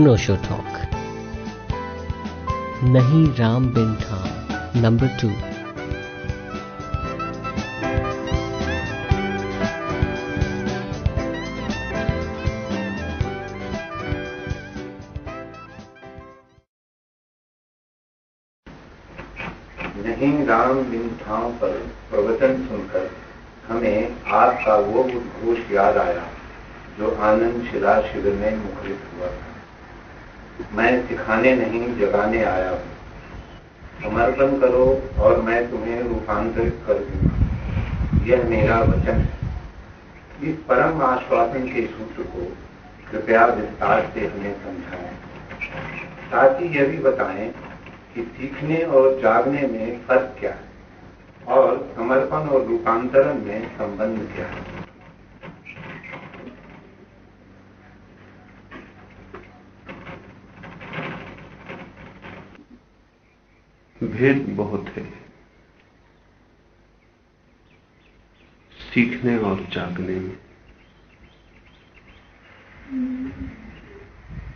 अनोशो talk. नहीं राम बिन ठाम number two. नहीं राम बिन ठाम पर प्रवचन सुनकर हमें आपका वो उद्घोष याद आया, जो आनंद शिला शिविर में मुखरित हुआ था। मैं सिखाने नहीं, जगाने आया हूँ। समर्पण करो और मैं तुम्हें रूपांतरित कर दूँगा। यह मेरा वचन है। इस परम आश्वासन के सूत्र को कृपया विस्तार से हमें समझाएँ। साथ ही यह भी बताएँ कि सीखने और जागने में फ़र्क क्या है और समर्पण और रूपांतरण में संबंध क्या है। भेद बहुत है। सीखने और जागने में।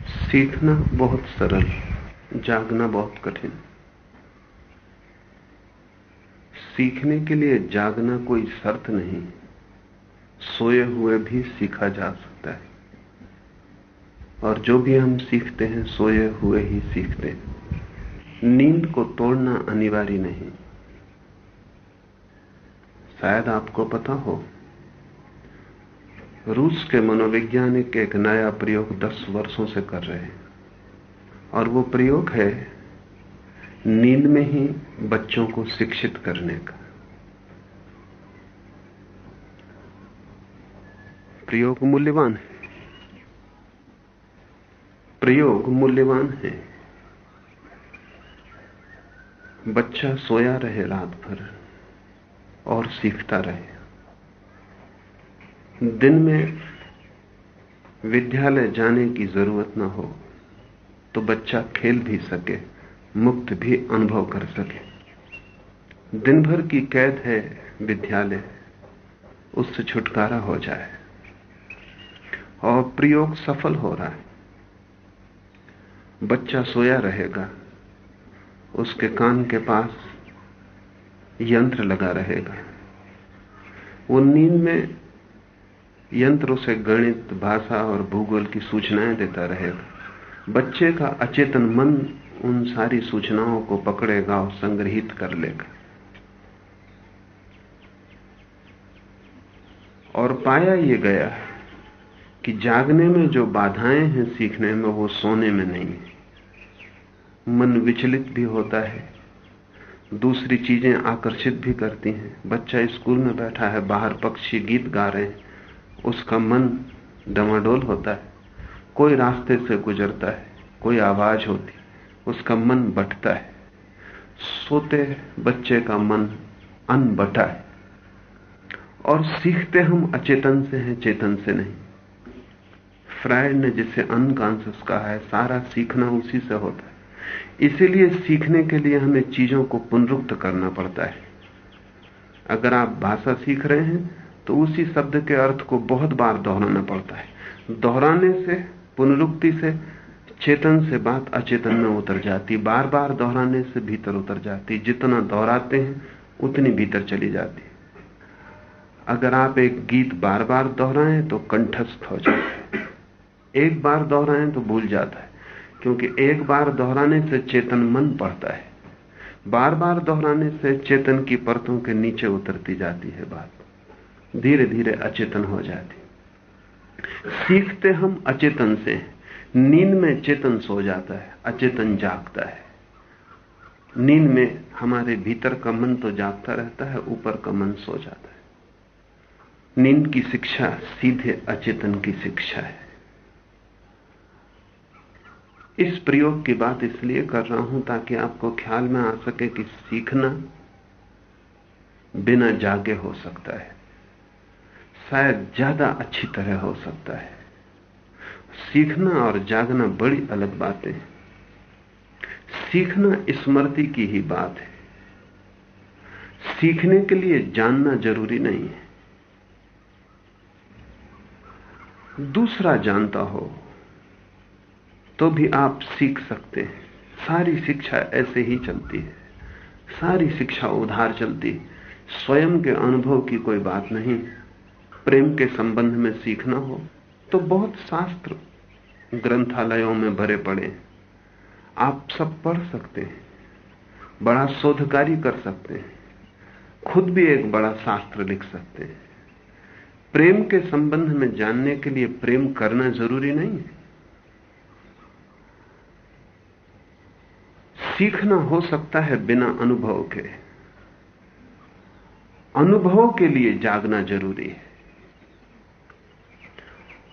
सीखना बहुत सरल, जागना बहुत कठिन। सीखने के लिए जागना कोई शर्त नहीं। सोए हुए भी सीखा जा सकता है। और जो भी हम सीखते हैं, सोए हुए ही सीखते हैं। नींद को तोड़ना अनिवार्य नहीं। शायद आपको पता हो, रूस के मनोवैज्ञानिक एक नया प्रयोग 10 वर्षों से कर रहे हैं। और वो प्रयोग है नींद में ही बच्चों को शिक्षित करने का। प्रयोग मूल्यवान है। प्रयोग मूल्यवान है। बच्चा सोया रहे रात भर और सीखता रहे। दिन में विद्यालय जाने की ज़रूरत ना हो तो बच्चा खेल भी सके, मुक्त भी अनुभव कर सके। दिन भर की कैद है विद्यालय, उससे छुटकारा हो जाए। और प्रयोग सफल हो रहा है। बच्चा सोया रहेगा उसके कान के पास यंत्र लगा रहेगा। वो नींद में यंत्र उसे गणित, भाषा और भूगोल की सूचनाएँ देता रहेगा। बच्चे का अचेतन मन उन सारी सूचनाओं को पकड़ेगा और संग्रहित कर लेगा। और पाया ये गया कि जागने में जो बाधाएँ हैं सीखने में, वो सोने में नहीं। है मन विचलित भी होता है। दूसरी चीज़ें आकर्षित भी करती हैं। बच्चा स्कूल में बैठा है, बाहर पक्षी गीत गा रहे हैं। उसका मन डमाडोल होता है। कोई रास्ते से गुजरता है, कोई आवाज़ होती, उसका मन बटता है। सोते बच्चे का मन अनबटा है। और सीखते हम अचेतन से हैं, चेतन से नहीं। फ्रायड ने जिसे अनकॉन्सियस कहा है, सारा सीखना उसी से होता है। इसीलिए सीखने के लिए हमें चीज़ों को पुनरुक्त करना पड़ता है। अगर आप भाषा सीख रहे हैं तो उसी शब्द के अर्थ को बहुत बार दोहराना पड़ता है। दोहराने से, पुनरुक्ति से, चेतन से बात अचेतन में उतर जाती। बार बार दोहराने से भीतर उतर जाती। जितना दोहराते हैं, उतनी भीतर चली जाती। अगर आप एक गीत बार बार दोहराएँ तो कंठस्थ हो जाता है एक बार दोहराएँ तो भूल जाता है। क्योंकि एक बार दोहराने से चेतन मन पड़ता है। बार बार दोहराने से चेतन की परतों के नीचे उतरती जाती है बात। धीरे धीरे अचेतन हो जाती। सीखते हम अचेतन से, नींद में चेतन सो जाता है, अचेतन जागता है। नींद में हमारे भीतर का मन तो जागता रहता है, ऊपर का मन सो जाता है। नींद की शिक्षा, सीधे अचेतन की शिक्षा है। इस प्रयोग की बात इसलिए कर रहा हूँ ताकि आपको ख्याल में आ सके कि सीखना बिना जागे हो सकता है। शायद ज़्यादा अच्छी तरह हो सकता है। सीखना और जागना बड़ी अलग बातें हैं। सीखना स्मृति की ही बात है। सीखने के लिए जानना ज़रूरी नहीं है। दूसरा जानता हो तो भी आप सीख सकते हैं। सारी शिक्षा ऐसे ही चलती है। सारी शिक्षा उधार चलती स्वयं के अनुभव की कोई बात नहीं। प्रेम के संबंध में सीखना हो तो बहुत शास्त्र ग्रंथालयों में भरे पड़े आप सब पढ़ सकते हैं। बड़ा शोध कर सकते हैं। खुद भी एक बड़ा शास्त्र लिख सकते हैं। प्रेम के संबंध में जानने के लिए प्रेम करना ज़रूरी नहीं है। सीखना हो सकता है बिना अनुभव के। अनुभव के लिए जागना ज़रूरी है।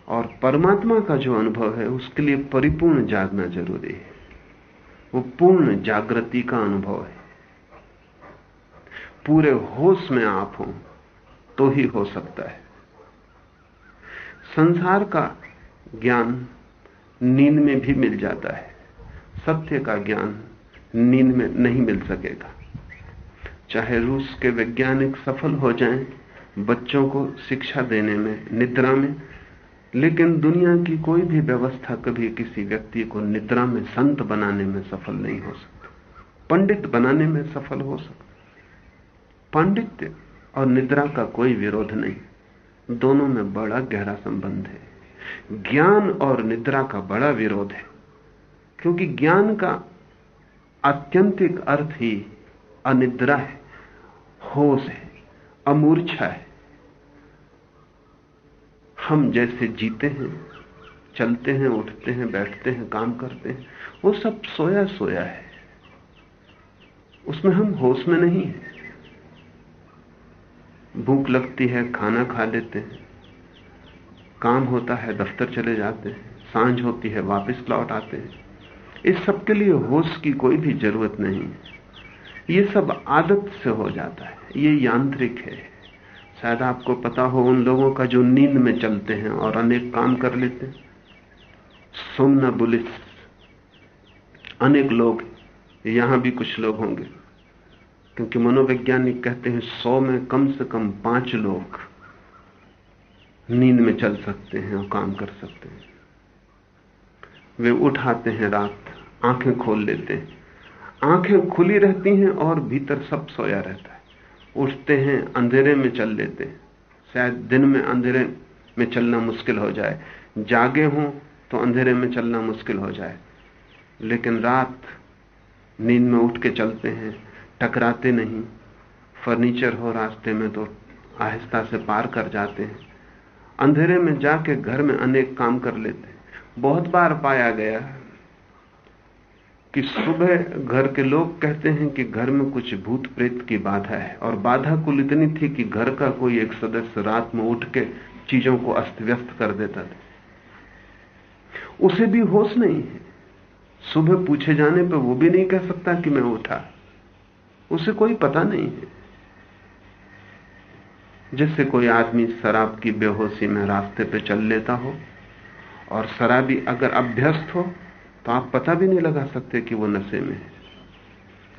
और परमात्मा का जो अनुभव है, उसके लिए परिपूर्ण जागना ज़रूरी है। वो पूर्ण जागृति का अनुभव है। पूरे होश में आप हो तो ही हो सकता है। संसार का ज्ञान नींद में भी मिल जाता है। सत्य का ज्ञान नींद में नहीं मिल सकेगा। चाहे रूस के वैज्ञानिक सफल हो जाएँ, बच्चों को शिक्षा देने में, निद्रा में, लेकिन दुनिया की कोई भी व्यवस्था कभी किसी व्यक्ति को निद्रा में संत बनाने में सफल नहीं हो सकती। पंडित बनाने में सफल हो सकता। पांडित्य और निद्रा का कोई विरोध नहीं। दोनों में बड़ा गहरा संबंध है। ज्ञान और निद्रा का बड़ा विरोध है। क्योंकि ज्ञान का आत्यंतिक अर्थ ही अनिद्रा है, होश है, अमूर्छा है। हम जैसे जीते हैं, चलते हैं, उठते हैं, बैठते हैं, काम करते हैं, वो सब सोया सोया है। उसमें हम होश में नहीं है। भूख लगती है, खाना खा लेते हैं, काम होता है, दफ्तर चले जाते हैं, साँझ होती है, वापस लौट आते हैं। इस सब के लिए होश की कोई भी ज़रूरत नहीं ये सब आदत से हो जाता है। ये यांत्रिक है। शायद आपको पता हो उन लोगों का जो नींद में चलते हैं और अनेक काम कर लेते हैं। सोमना बुलिस। अनेक लोग, यहाँ भी कुछ लोग होंगे। क्योंकि मनोवैज्ञानिक कहते हैं, सौ में कम से कम पाँच लोग नींद में चल सकते हैं और काम कर सकते हैं। वे उठाते हैं रात आँखें खोल लेते हैं। आँखें खुली रहती हैं और भीतर सब सोया रहता है। उठते हैं, अंधेरे में चल लेते हैं। शायद दिन में अंधेरे में चलना मुश्किल हो जाए। जागे हों तो अंधेरे में चलना मुश्किल हो जाए। लेकिन रात नींद में उठ के चलते हैं, टकराते नहीं। फर्नीचर हो रास्ते में तो आहिस्ता से पार कर जाते हैं। अंधेरे में जाके घर में अनेक काम कर लेते हैं। बहुत बार पाया गया कि सुबह घर के लोग कहते हैं कि घर में कुछ भूत प्रेत की बाधा है और बाधा कुल इतनी थी कि घर का कोई एक सदस्य रात में उठ के चीज़ों को अस्त व्यस्त कर देता था। उसे भी होश नहीं है। सुबह पूछे जाने पर वो भी नहीं कह सकता कि मैं उठा। उसे कोई पता नहीं है। जैसे कोई आदमी शराब की बेहोशी में रास्ते पे चल लेता हो और शराबी अगर अभ्यस्त हो तो आप पता भी नहीं लगा सकते कि वो नशे में है।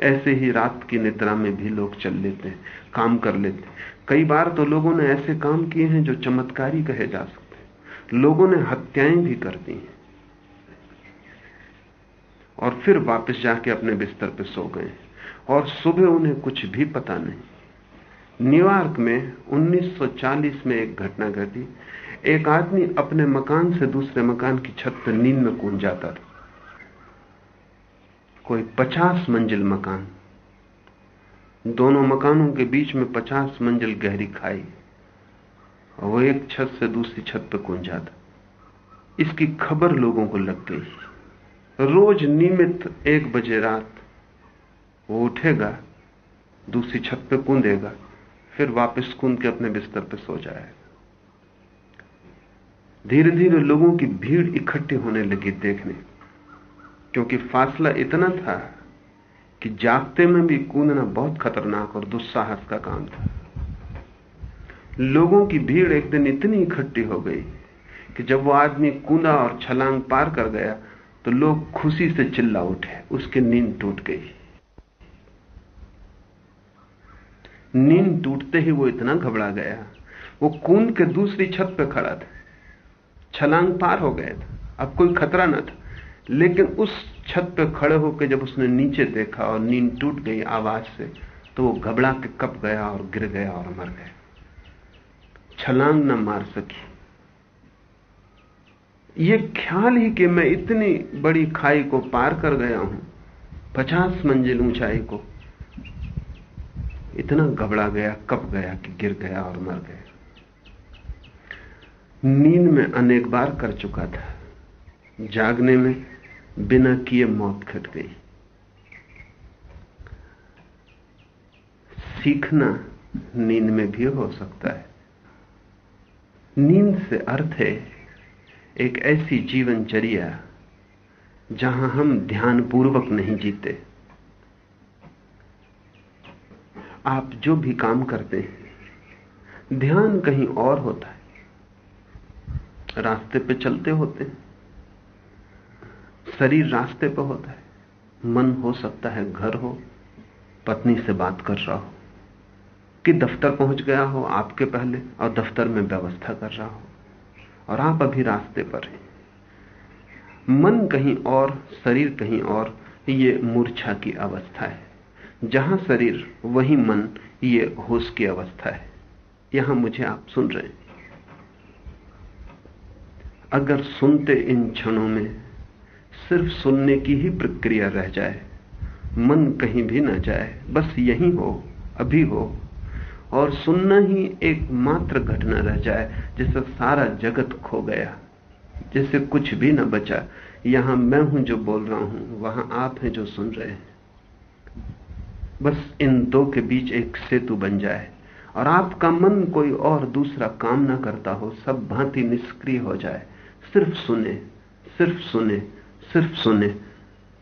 ऐसे ही रात की निद्रा में भी लोग चल लेते हैं, काम कर लेते हैं। कई बार तो लोगों ने ऐसे काम किए हैं जो चमत्कारी कहे जा सकते हैं। लोगों ने हत्याएँ भी कर दी हैं। और फिर वापस जाके अपने बिस्तर पे सो गए और सुबह उन्हें कुछ भी पता नहीं। न्यूयॉर्क में 1940 में एक घटना घटी। एक आदमी अपने मकान से दूसरे मकान की छत पर नींद में कूद जाता था। कोई पचास मंजिल मकान। दोनों मकानों के बीच में पचास मंजिल गहरी खाई वो एक छत से दूसरी छत पर कूद जाता इसकी खबर लोगों को लग गई। रोज नियमित एक बजे रात वो उठेगा, दूसरी छत पे कूदेगा, फिर वापस कूद के अपने बिस्तर पे सो जाएगा। धीरे धीरे लोगों की भीड़ इकट्ठी होने लगी देखने। क्योंकि फासला इतना था कि जागते में भी कूदना बहुत खतरनाक और दुस्साहस का काम था। लोगों की भीड़ एक दिन इतनी इकट्ठी हो गई कि जब वो आदमी कूदा और छलांग पार कर गया तो लोग खुशी से चिल्ला उठे, उसकी नींद टूट गई। नींद टूटते ही वो इतना घबरा गया, वो कूद के दूसरी छत पे खड़ा था। छलांग पार हो गया था, अब कोई खतरा न था। लेकिन उस छत पर खड़े होकर जब उसने नीचे देखा और नींद टूट गई आवाज़ से तो वो घबरा के कप गया और गिर गया और मर गया। छलांग न मार सकी। ये ख्याल ही कि मैं इतनी बड़ी खाई को पार कर गया हूँ, पचास मंजिल ऊंचाई को। इतना घबरा गया, कप गया कि गिर गया और मर गया। नींद में अनेक बार कर चुका था। जागने में बिना किए मौत घट गई। सीखना नींद में भी हो सकता है। नींद से अर्थ है एक ऐसी जीवनचर्या जहाँ हम ध्यानपूर्वक नहीं जीते। आप जो भी काम करते हैं, ध्यान कहीं और होता है। रास्ते पे चलते होते हैं। शरीर रास्ते पर होता है। मन हो सकता है घर हो, पत्नी से बात कर रहा हो, कि दफ्तर पहुँच गया हो आपके पहले और दफ्तर में व्यवस्था कर रहा हो, और आप अभी रास्ते पर हैं। मन कहीं और, शरीर कहीं और, ये मूर्छा की अवस्था है। जहाँ शरीर, वही मन, ये होश की अवस्था है। यहाँ मुझे आप सुन रहे हैं। अगर सुनते इन क्षणों में सिर्फ़ सुनने की ही प्रक्रिया रह जाए। मन कहीं भी ना जाए। बस यही हो, अभी हो। और सुनना ही एक मात्र घटना रह जाए जिससे सारा जगत खो गया। जैसे कुछ भी ना बचा। यहाँ मैं हूँ जो बोल रहा हूँ, वहाँ आप हैं जो सुन रहे हैं। बस इन दो के बीच एक सेतु बन जाए। और आपका मन कोई और दूसरा काम ना करता हो, सब भांति निष्क्रिय हो जाए। सिर्फ़ सुने सिर्फ़ सुने। सिर्फ़ सुने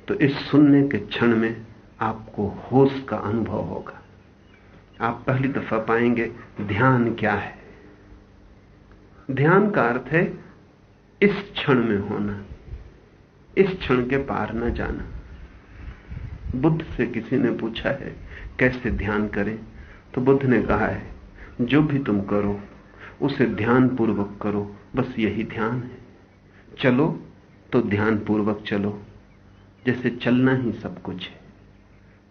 तो इस सुनने के क्षण में आपको होश का अनुभव होगा। आप पहली दफ़ा पाएँगे ध्यान क्या है। ध्यान का अर्थ है इस क्षण में होना, इस क्षण के पार न जाना। बुद्ध से किसी ने पूछा है, कैसे ध्यान करें? तो बुद्ध ने कहा है, जो भी तुम करो, उसे ध्यान पूर्वक करो, बस यही ध्यान है। चलो तो ध्यान पूर्वक चलो। जैसे चलना ही सब कुछ है।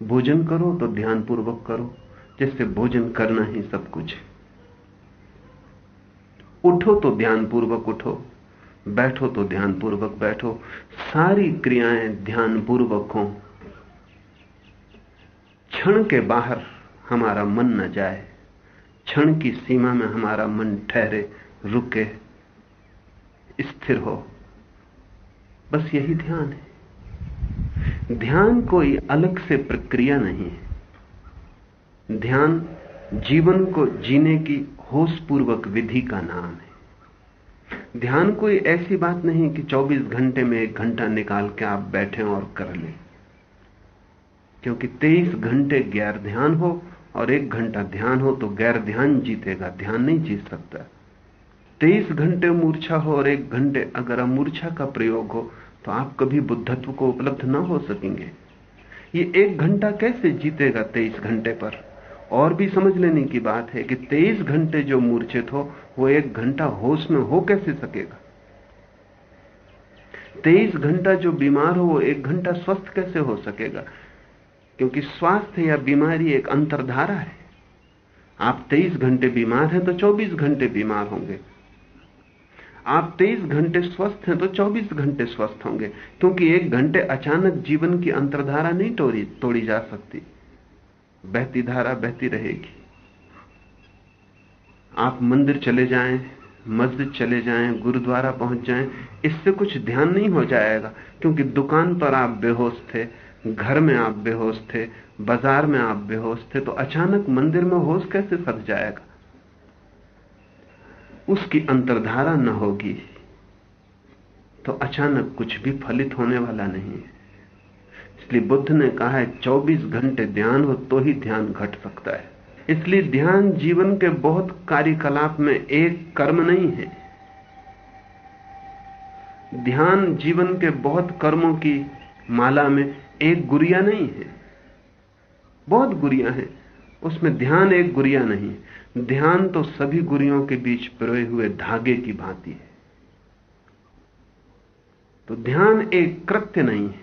भोजन करो तो ध्यान पूर्वक करो। जैसे भोजन करना ही सब कुछ है। उठो तो ध्यान पूर्वक उठो। बैठो तो ध्यान पूर्वक बैठो। सारी क्रियाएँ ध्यान पूर्वक हो। क्षण के बाहर हमारा मन न जाए। क्षण की सीमा में हमारा मन ठहरे, रुके, स्थिर हो। बस यही ध्यान है। ध्यान कोई अलग से प्रक्रिया नहीं है। ध्यान जीवन को जीने की होशपूर्वक विधि का नाम है। ध्यान कोई ऐसी बात नहीं कि 24 घंटे में एक घंटा निकाल के आप बैठे और कर लें। क्योंकि 23 घंटे गैर ध्यान हो और एक घंटा ध्यान हो तो गैर ध्यान जीतेगा, ध्यान नहीं जीत सकता। 23 घंटे मूर्छा हो और एक घंटे अगर अमूर्छा का प्रयोग हो तो आप कभी बुद्धत्व को उपलब्ध ना हो सकेंगे। ये एक घंटा कैसे जीतेगा 23 घंटे पर? और भी समझ लेने की बात है कि 23 घंटे जो मूर्छित हो, वो एक घंटा होश में हो कैसे सकेगा? 23 घंटा जो बीमार हो, वो एक घंटा स्वस्थ कैसे हो सकेगा? क्योंकि स्वास्थ्य या बीमारी एक अंतरधारा है। आप 23 घंटे बीमार हैं तो 24 घंटे बीमार होंगे। आप 23 घंटे स्वस्थ हैं तो 24 घंटे स्वस्थ होंगे, क्योंकि एक घंटे अचानक जीवन की अंतरधारा नहीं तोड़ी तोड़ी जा सकती। बहती धारा बहती रहेगी। आप मंदिर चले जाएँ, मस्जिद चले जाएँ, गुरुद्वारा पहुँच जाएँ, इससे कुछ ध्यान नहीं हो जाएगा, क्योंकि दुकान पर आप बेहोश थे, घर में आप बेहोश थे, बाज़ार में आप बेहोश थे तो अचानक मंदिर में होश कैसे सद जाएगा? उसकी अंतर्धारा न होगी तो अचानक कुछ भी फलित होने वाला नहीं है। इसलिए बुद्ध ने कहा है 24 घंटे ध्यान हो तो ही ध्यान घट सकता है। इसलिए ध्यान जीवन के बहुत कार्यकलाप में एक कर्म नहीं है। ध्यान जीवन के बहुत कर्मों की माला में एक गुड़िया नहीं है। बहुत गुड़िया है। उसमें ध्यान एक गुड़िया नहीं ध्यान तो सभी गुड़ियों के बीच पिरोए हुए धागे की भांति है। तो ध्यान एक कृत्य नहीं है,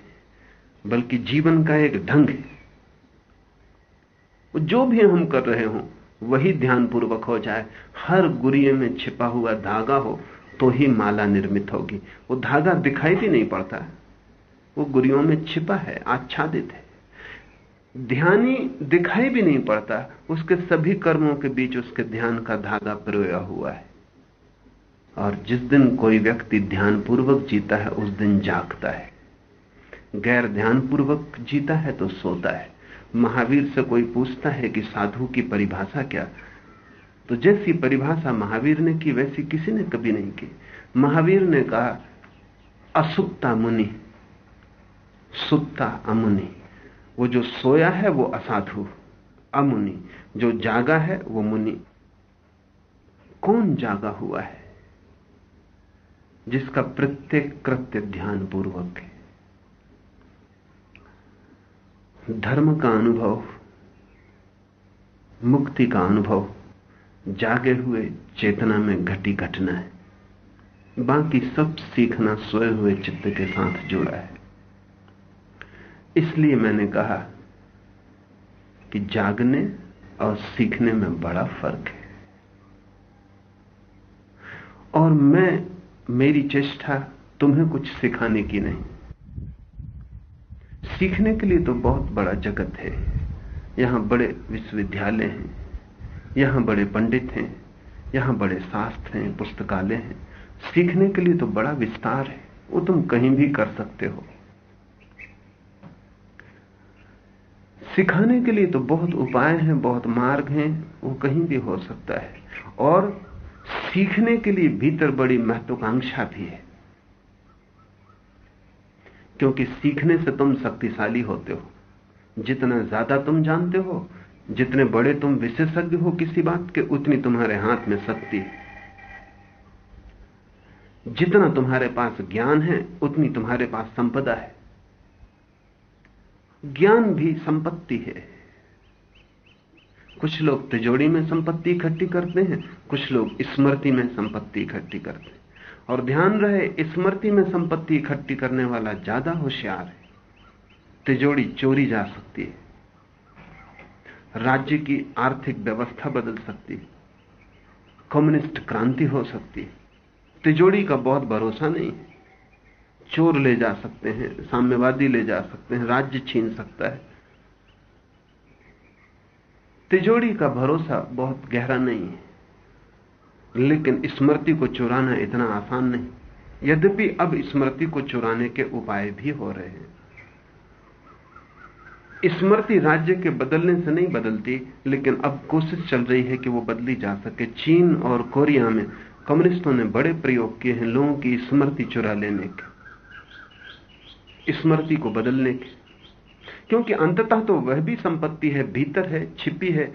बल्कि जीवन का एक ढंग है। जो भी हम कर रहे हो, वही ध्यानपूर्वक हो जाए। हर गुरिये में छिपा हुआ धागा हो तो ही माला निर्मित होगी। वो धागा दिखाई भी नहीं पड़ता। वो गुरियों में छिपा है, आच्छादित है। ध्यानी दिखाई भी नहीं पड़ता। उसके सभी कर्मों के बीच उसके ध्यान का धागा पिरोया हुआ है। और जिस दिन कोई व्यक्ति ध्यानपूर्वक जीता है, उस दिन जागता है। गैर ध्यानपूर्वक जीता है तो सोता है। महावीर से कोई पूछता है कि साधु की परिभाषा क्या? तो जैसी परिभाषा महावीर ने की, वैसी किसी ने कभी नहीं की। महावीर ने कहा, असुप्ता मुनि सुत्ता अमुनि। वो जो सोया है, वो असाधु। अमुनि, जो जागा है, वो मुनि। कौन जागा हुआ है? जिसका प्रत्येक कृत्य ध्यान पूर्वक है। धर्म का अनुभव, मुक्ति का अनुभव, जागे हुए चेतना में घटी घटना है। बाकी सब सीखना, सोए हुए चित्त के साथ जुड़ा है। इसलिए मैंने कहा कि जागने और सीखने में बड़ा फ़र्क है। और मैं, मेरी चेष्टा तुम्हें कुछ सिखाने की नहीं। सीखने के लिए तो बहुत बड़ा जगत है। यहाँ बड़े विश्वविद्यालय हैं, यहाँ बड़े पंडित हैं, यहाँ बड़े शास्त्र हैं, पुस्तकालय हैं। सीखने के लिए तो बड़ा विस्तार है, वो तुम कहीं भी कर सकते हो। सिखाने के लिए तो बहुत उपाय हैं, बहुत मार्ग हैं, वो कहीं भी हो सकता है। और सीखने के लिए भीतर बड़ी महत्वाकांक्षा भी है। क्योंकि सीखने से तुम शक्तिशाली होते हो। जितना ज़्यादा तुम जानते हो, जितने बड़े तुम विशेषज्ञ हो किसी बात के, उतनी तुम्हारे हाथ में शक्ति। जितना तुम्हारे पास ज्ञान है, उतनी तुम्हारे पास संपदा है। ज्ञान भी संपत्ति है। कुछ लोग तिजोड़ी में संपत्ति इकट्ठी करते हैं, कुछ लोग स्मृति में संपत्ति इकट्ठी करते हैं। और ध्यान रहे, स्मृति में संपत्ति इकट्ठी करने वाला ज़्यादा होशियार है। तिजोड़ी चोरी जा सकती है। राज्य की आर्थिक व्यवस्था बदल सकती है। कम्युनिस्ट क्रांति हो सकती है। तिजोड़ी का बहुत भरोसा नहीं है। चोर ले जा सकते हैं, साम्यवादी ले जा सकते हैं, राज्य छीन सकता है। तिजोड़ी का भरोसा बहुत गहरा नहीं है, लेकिन स्मृति को चुराना इतना आसान नहीं। यद्यपि अब स्मृति को चुराने के उपाय भी हो रहे हैं। स्मृति राज्य के बदलने से नहीं बदलती, लेकिन अब कोशिश चल रही है कि वो बदली जा सके। चीन और कोरिया में कम्युनिस्टों ने बड़े प्रयोग किए हैं लोगों की स्मृति चुरा लेने के। स्मृति को बदलने के। क्योंकि अंततः तो वह भी संपत्ति है, भीतर है, छिपी है,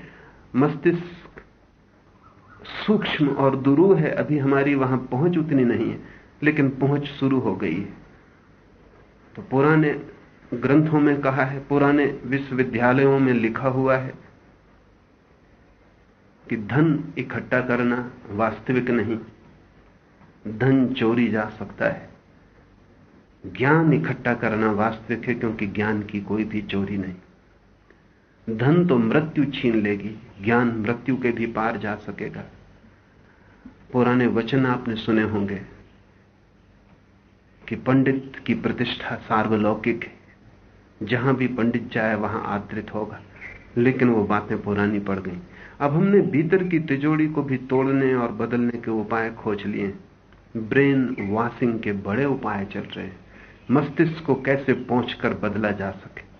मस्तिष्क सूक्ष्म और दुरू है। अभी हमारी वहाँ पहुँच उतनी नहीं है, लेकिन पहुँच शुरू हो गई है। तो पुराने ग्रंथों में कहा है, पुराने विश्वविद्यालयों में लिखा हुआ है कि धन इकट्ठा करना वास्तविक नहीं, धन चोरी जा सकता है। ज्ञान इकट्ठा करना वास्तविक है क्योंकि ज्ञान की कोई भी चोरी नहीं। धन तो मृत्यु छीन लेगी, ज्ञान मृत्यु के भी पार जा सकेगा। पुराने वचन आपने सुने होंगे कि पंडित की प्रतिष्ठा सार्वलौकिक है। जहाँ भी पंडित जाए, वहाँ आदृत होगा। लेकिन वो बातें पुरानी पड़ गई। अब हमने भीतर की तिजोड़ी को भी तोड़ने और बदलने के उपाय खोज लिए। ब्रेन वॉशिंग के बड़े उपाय चल रहे हैं। मस्तिष्क को कैसे पहुंचकर बदला जा सके?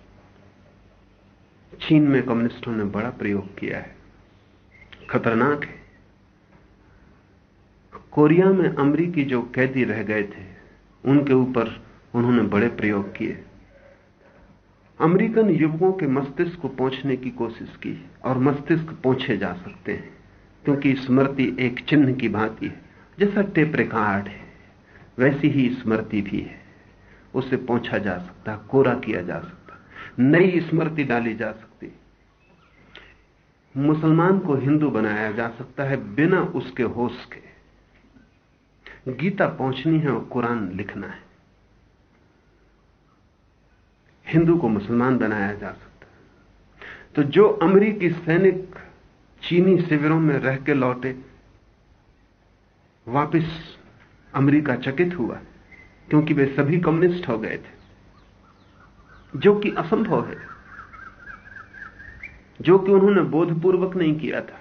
चीन में कम्युनिस्टों ने बड़ा प्रयोग किया है। खतरनाक है। कोरिया में अमरीकी जो कैदी रह गए थे, उनके ऊपर उन्होंने बड़े प्रयोग किए। अमेरिकन युवकों के मस्तिष्क को पहुँचने की कोशिश की और मस्तिष्क पहुँचे जा सकते हैं, क्योंकि स्मृति एक चिन्ह की भांति है, जैसा टेप रिकॉर्ड है, वैसी ही स्मृति भी है। उसे पहुँचा जा सकता कोरा किया जा सकता, नई स्मृति डाली जा सकती। मुसलमान को हिंदू बनाया जा सकता है बिना उसके होश के। गीता पहुंचनी है और कुरान लिखना है। हिंदू को मुसलमान बनाया जा सकता है। तो जो अमरीकी सैनिक चीनी शिविरों में रह के लौटे, वापिस अमेरिका चकित हुआ। क्योंकि वे सभी कम्युनिस्ट हो गए थे। जो कि असंभव है। जो कि उन्होंने बोधपूर्वक नहीं किया था।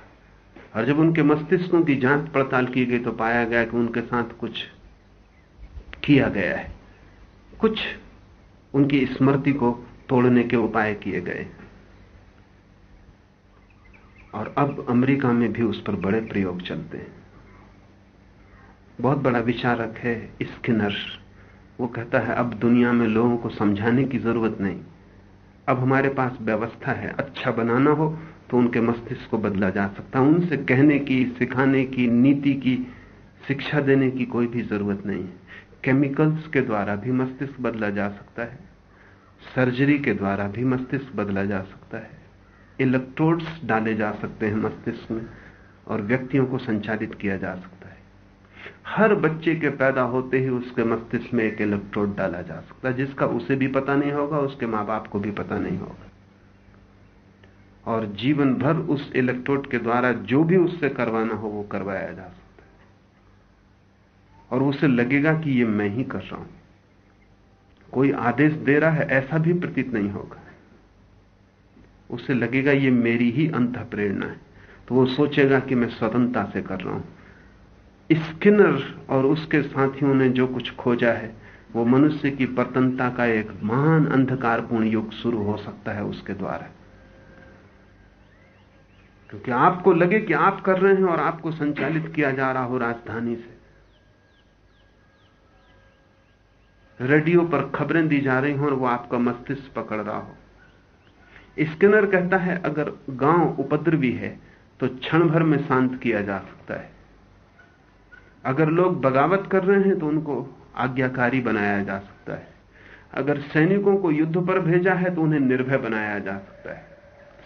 और जब उनके मस्तिष्कों की जाँच पड़ताल की गई तो पाया गया कि उनके साथ कुछ किया गया है। कुछ उनकी स्मृति को तोड़ने के उपाय किए गए और अब अमेरिका में भी उस पर बड़े प्रयोग चलते हैं। बहुत बड़ा विचारक है स्किनर। वो कहता है, अब दुनिया में लोगों को समझाने की ज़रूरत नहीं। अब हमारे पास व्यवस्था है अच्छा बनाना हो तो उनके मस्तिष्क को बदला जा सकता है। उनसे कहने की, सिखाने की, नीति की, शिक्षा देने की कोई भी ज़रूरत नहीं है। केमिकल्स के द्वारा भी मस्तिष्क बदला जा सकता है। सर्जरी के द्वारा भी मस्तिष्क बदला जा सकता है। इलेक्ट्रोड्स डाले जा सकते हैं मस्तिष्क में और व्यक्तियों को संचालित किया जा सकता है। हर बच्चे के पैदा होते ही उसके मस्तिष्क में एक इलेक्ट्रोड डाला जा सकता है, जिसका उसे भी पता नहीं होगा, उसके माँ बाप को भी पता नहीं होगा। और जीवन भर उस इलेक्ट्रोड के द्वारा जो भी उससे करवाना हो, वो करवाया जा सकता है। और उसे लगेगा कि ये मैं ही कर रहा हूँ। कोई आदेश दे रहा है, ऐसा भी प्रतीत नहीं होगा। उसे लगेगा ये मेरी ही अंत प्रेरणा है। तो वो सोचेगा कि मैं स्वतंत्रता से कर रहा हूँ। स्किनर और उसके साथियों ने जो कुछ खोजा है, वो मनुष्य की परतनता का एक महान अंधकारपूर्ण युग शुरू हो सकता है उसके द्वारा। क्योंकि आपको लगे कि आप कर रहे हैं और आपको संचालित किया जा रहा हो राजधानी से। रेडियो पर खबरें दी जा रही हो और वो आपका मस्तिष्क पकड़ रहा हो। स्किनर कहता है, अगर गाँव उपद्रवी है तो क्षण भर में शांत किया जा सकता है। अगर लोग बगावत कर रहे हैं तो उनको आज्ञाकारी बनाया जा सकता है। अगर सैनिकों को युद्ध पर भेजा है तो उन्हें निर्भय बनाया जा सकता है।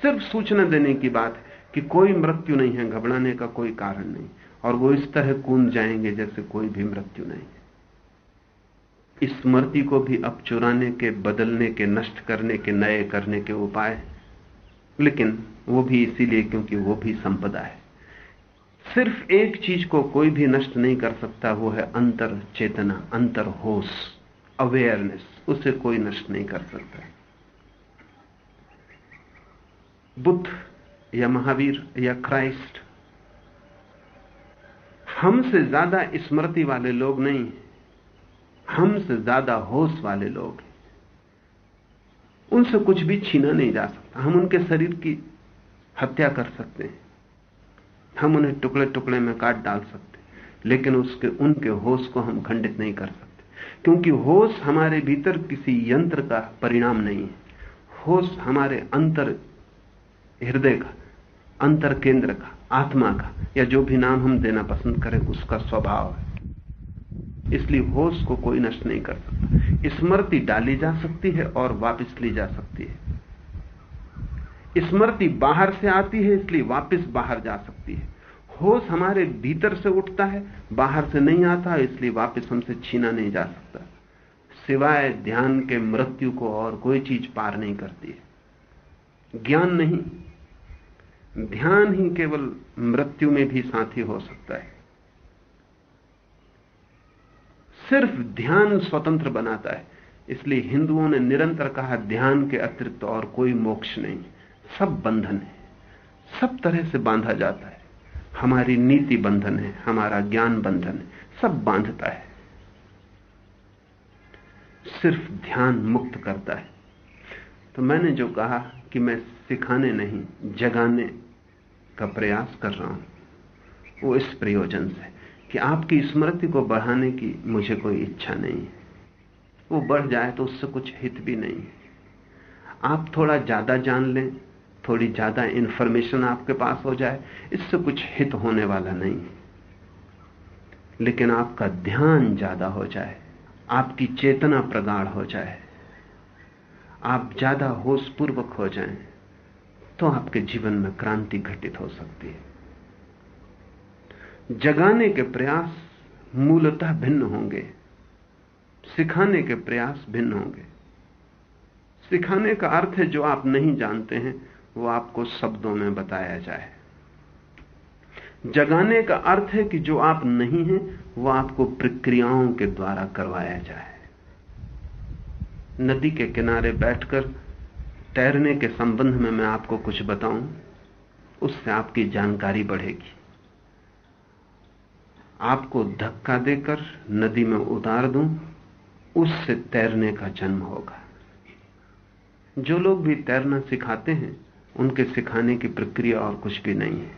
सिर्फ़ सूचना देने की बात है कि कोई मृत्यु नहीं है, घबराने का कोई कारण नहीं, और वो इस तरह कूद जाएँगे जैसे कोई भी मृत्यु नहीं है। स्मृति को भी अब चुराने के, बदलने के, नष्ट करने के, नए करने के उपाय लेकिन वो भी इसीलिए क्योंकि वो भी संपदा है। सिर्फ़ एक चीज़ को कोई भी नष्ट नहीं कर सकता, वो है अंतर चेतना, अंतर होश अवेयरनेस उसे कोई नष्ट नहीं कर सकता। बुद्ध या महावीर या क्राइस्ट, हमसे ज़्यादा स्मृति वाले लोग नहीं हमसे ज़्यादा होश वाले लोग उनसे कुछ भी छीना नहीं जा सकता। हम उनके शरीर की हत्या कर सकते हैं। हम उन्हें टुकड़े टुकड़े में काट डाल सकते लेकिन उसके, उनके होश को हम खंडित नहीं कर सकते। क्योंकि होश हमारे भीतर किसी यंत्र का परिणाम नहीं है। होश हमारे अंतर हृदय का, अंतर केंद्र का, आत्मा का, या जो भी नाम हम देना पसंद करें, उसका स्वभाव है। इसलिए होश को कोई नष्ट नहीं कर सकता। स्मृति डाली जा सकती है और वापस ली जा सकती है। स्मृति बाहर से आती है, इसलिए वापस बाहर जा सकती है। होश हमारे भीतर से उठता है, बाहर से नहीं आता, इसलिए वापस हमसे छीना नहीं जा सकता। सिवाय ध्यान के मृत्यु को और कोई चीज़ पार नहीं करती है। ज्ञान नहीं। ध्यान ही केवल मृत्यु में भी साथी हो सकता है। सिर्फ़ ध्यान स्वतंत्र बनाता है, इसलिए हिंदुओं ने निरंतर कहा, ध्यान के अतिरिक्त और कोई मोक्ष नहीं। सब बंधन है। सब तरह से बांधा जाता है। हमारी नीति बंधन है, हमारा ज्ञान बंधन है, सब बांधता है। सिर्फ़ ध्यान मुक्त करता है। तो मैंने जो कहा कि मैं सिखाने नहीं, जगाने का प्रयास कर रहा हूँ, वो इस प्रयोजन से कि आपकी स्मृति को बढ़ाने की मुझे कोई इच्छा नहीं है। वो बढ़ जाए तो उससे कुछ हित भी नहीं है। आप थोड़ा ज़्यादा जान लें थोड़ी ज़्यादा इंफॉर्मेशन आपके पास हो जाए, इससे कुछ हित होने वाला नहीं। लेकिन आपका ध्यान ज़्यादा हो जाए, आपकी चेतना प्रगाढ़ हो जाए, आप ज़्यादा होशपूर्वक हो जाएँ तो आपके जीवन में क्रांति घटित हो सकती है। जगाने के प्रयास मूलतः भिन्न होंगे, सिखाने के प्रयास भिन्न होंगे। सिखाने का अर्थ है जो आप नहीं जानते हैं वो आपको शब्दों में बताया जाए। जगाने का अर्थ है कि जो आप नहीं हैं, वो आपको प्रक्रियाओं के द्वारा करवाया जाए। नदी के किनारे बैठकर, तैरने के संबंध में मैं आपको कुछ बताऊँ, उससे आपकी जानकारी बढ़ेगी। आपको धक्का देकर नदी में उतार दूँ, उससे तैरने का जन्म होगा। जो लोग भी तैरना सिखाते हैं उनके सिखाने की प्रक्रिया और कुछ भी नहीं है।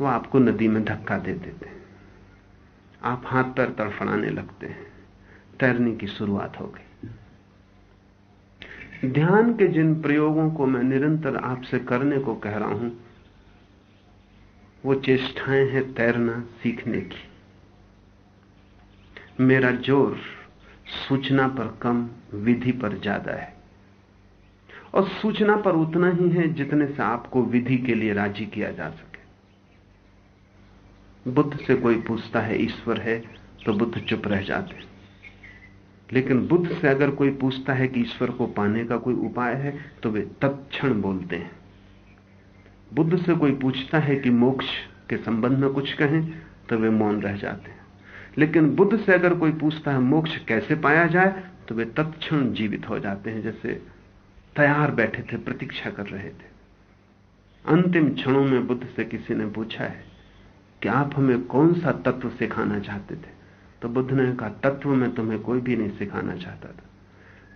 वो आपको नदी में धक्का दे देते हैं। आप हाथ पैर तड़फड़ाने लगते हैं। तैरने की शुरुआत हो गई। ध्यान के जिन प्रयोगों को मैं निरंतर आपसे करने को कह रहा हूँ, वो चेष्टाएँ हैं तैरना सीखने की। मेरा ज़ोर सूचना पर कम, विधि पर ज़्यादा है। और सूचना पर उतना ही है जितने से आपको विधि के लिए राज़ी किया जा सके। बुद्ध से कोई पूछता है, ईश्वर है तो बुद्ध चुप रह जाते लेकिन बुद्ध से अगर कोई पूछता है कि ईश्वर को पाने का कोई उपाय है तो वे तत्क्षण बोलते हैं। बुद्ध से कोई पूछता है कि मोक्ष के संबंध में कुछ कहें तो वे मौन रह जाते हैं। लेकिन बुद्ध से अगर कोई पूछता है मोक्ष कैसे पाया जाए तो वे तत्क्षण जीवित हो जाते हैं। जैसे तैयार बैठे थे, प्रतीक्षा कर रहे थे। अंतिम क्षणों में बुद्ध से किसी ने पूछा है कि आप हमें कौन सा तत्व सिखाना चाहते थे? तो बुद्ध ने कहा, तत्व में तुम्हें कोई भी नहीं सिखाना चाहता था।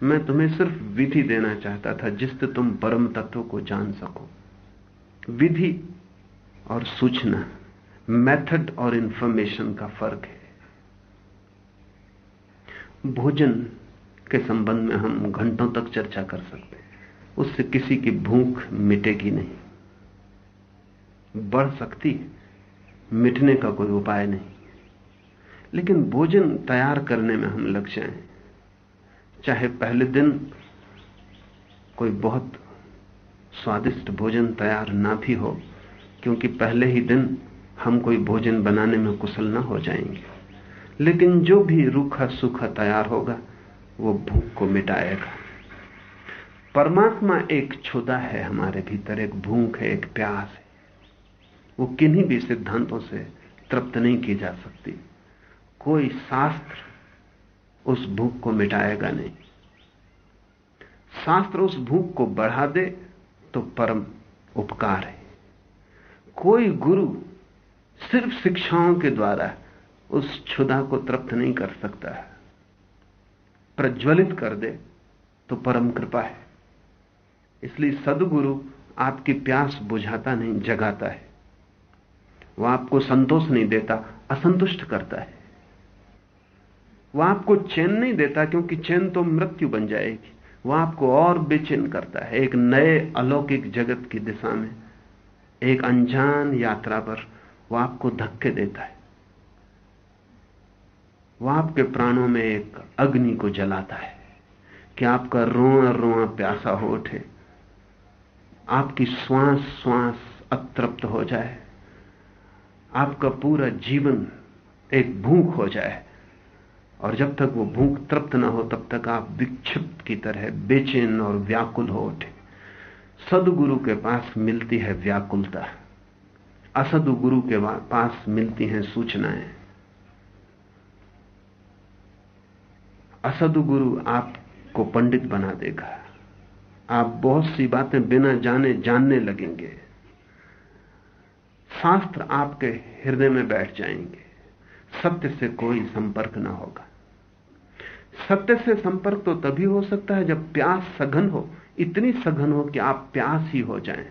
मैं तुम्हें सिर्फ़ विधि देना चाहता था जिससे तुम परम तत्व को जान सको। विधि और सूचना, मेथड और इंफॉर्मेशन का फ़र्क है। भोजन के संबंध में हम घंटों तक चर्चा कर सकते हैं। उससे किसी की भूख मिटेगी नहीं। बढ़ सकती मिटने का कोई उपाय नहीं। लेकिन भोजन तैयार करने में हम लग जाएँ चाहे पहले दिन कोई बहुत स्वादिष्ट भोजन तैयार ना भी हो, क्योंकि पहले ही दिन हम कोई भोजन बनाने में कुशल ना हो जाएँगे। लेकिन जो भी रूखा सूखा तैयार होगा, वो भूख को मिटाएगा। परमात्मा एक छुदा है, हमारे भीतर एक भूख है, एक प्यास है। वो किन्हीं भी सिद्धांतों से तृप्त नहीं की जा सकती। कोई शास्त्र उस भूख को मिटाएगा नहीं। शास्त्र उस भूख को बढ़ा दे तो परम उपकार है। कोई गुरु सिर्फ़ शिक्षाओं के द्वारा उस क्षुदा को तृप्त नहीं कर सकता। है प्रज्वलित कर दे तो परम कृपा है। इसलिए सदगुरु आपकी प्यास बुझाता नहीं, जगाता है। वह आपको संतोष नहीं देता, असंतुष्ट करता है। वह आपको चैन नहीं देता, क्योंकि चैन तो मृत्यु बन जाएगी। वह आपको और बेचैन करता है। एक नए अलौकिक जगत की दिशा में, एक अनजान यात्रा पर वह आपको धक्के देता है। वह आपके प्राणों में एक अग्नि को जलाता है, कि आपका रोआ रोआ प्यासा हो उठे। आपकी श्वास श्वास अतृप्त हो जाए। आपका पूरा जीवन एक भूख हो जाए। और जब तक वो भूख तृप्त ना हो, तब तक आप विक्षिप्त की तरह बेचैन और व्याकुल हो उठे। सदगुरु के पास मिलती है व्याकुलता। असदु गुरु के पास मिलती हैं सूचनाएँ। असदु गुरु आपको पंडित बना देगा। आप बहुत सी बातें बिना जाने, जानने लगेंगे। शास्त्र आपके हृदय में बैठ जाएँगे। सत्य से कोई संपर्क ना होगा। सत्य से संपर्क तो तभी हो सकता है जब प्यास सघन हो, इतनी सघन हो कि आप प्यास ही हो जाएँ।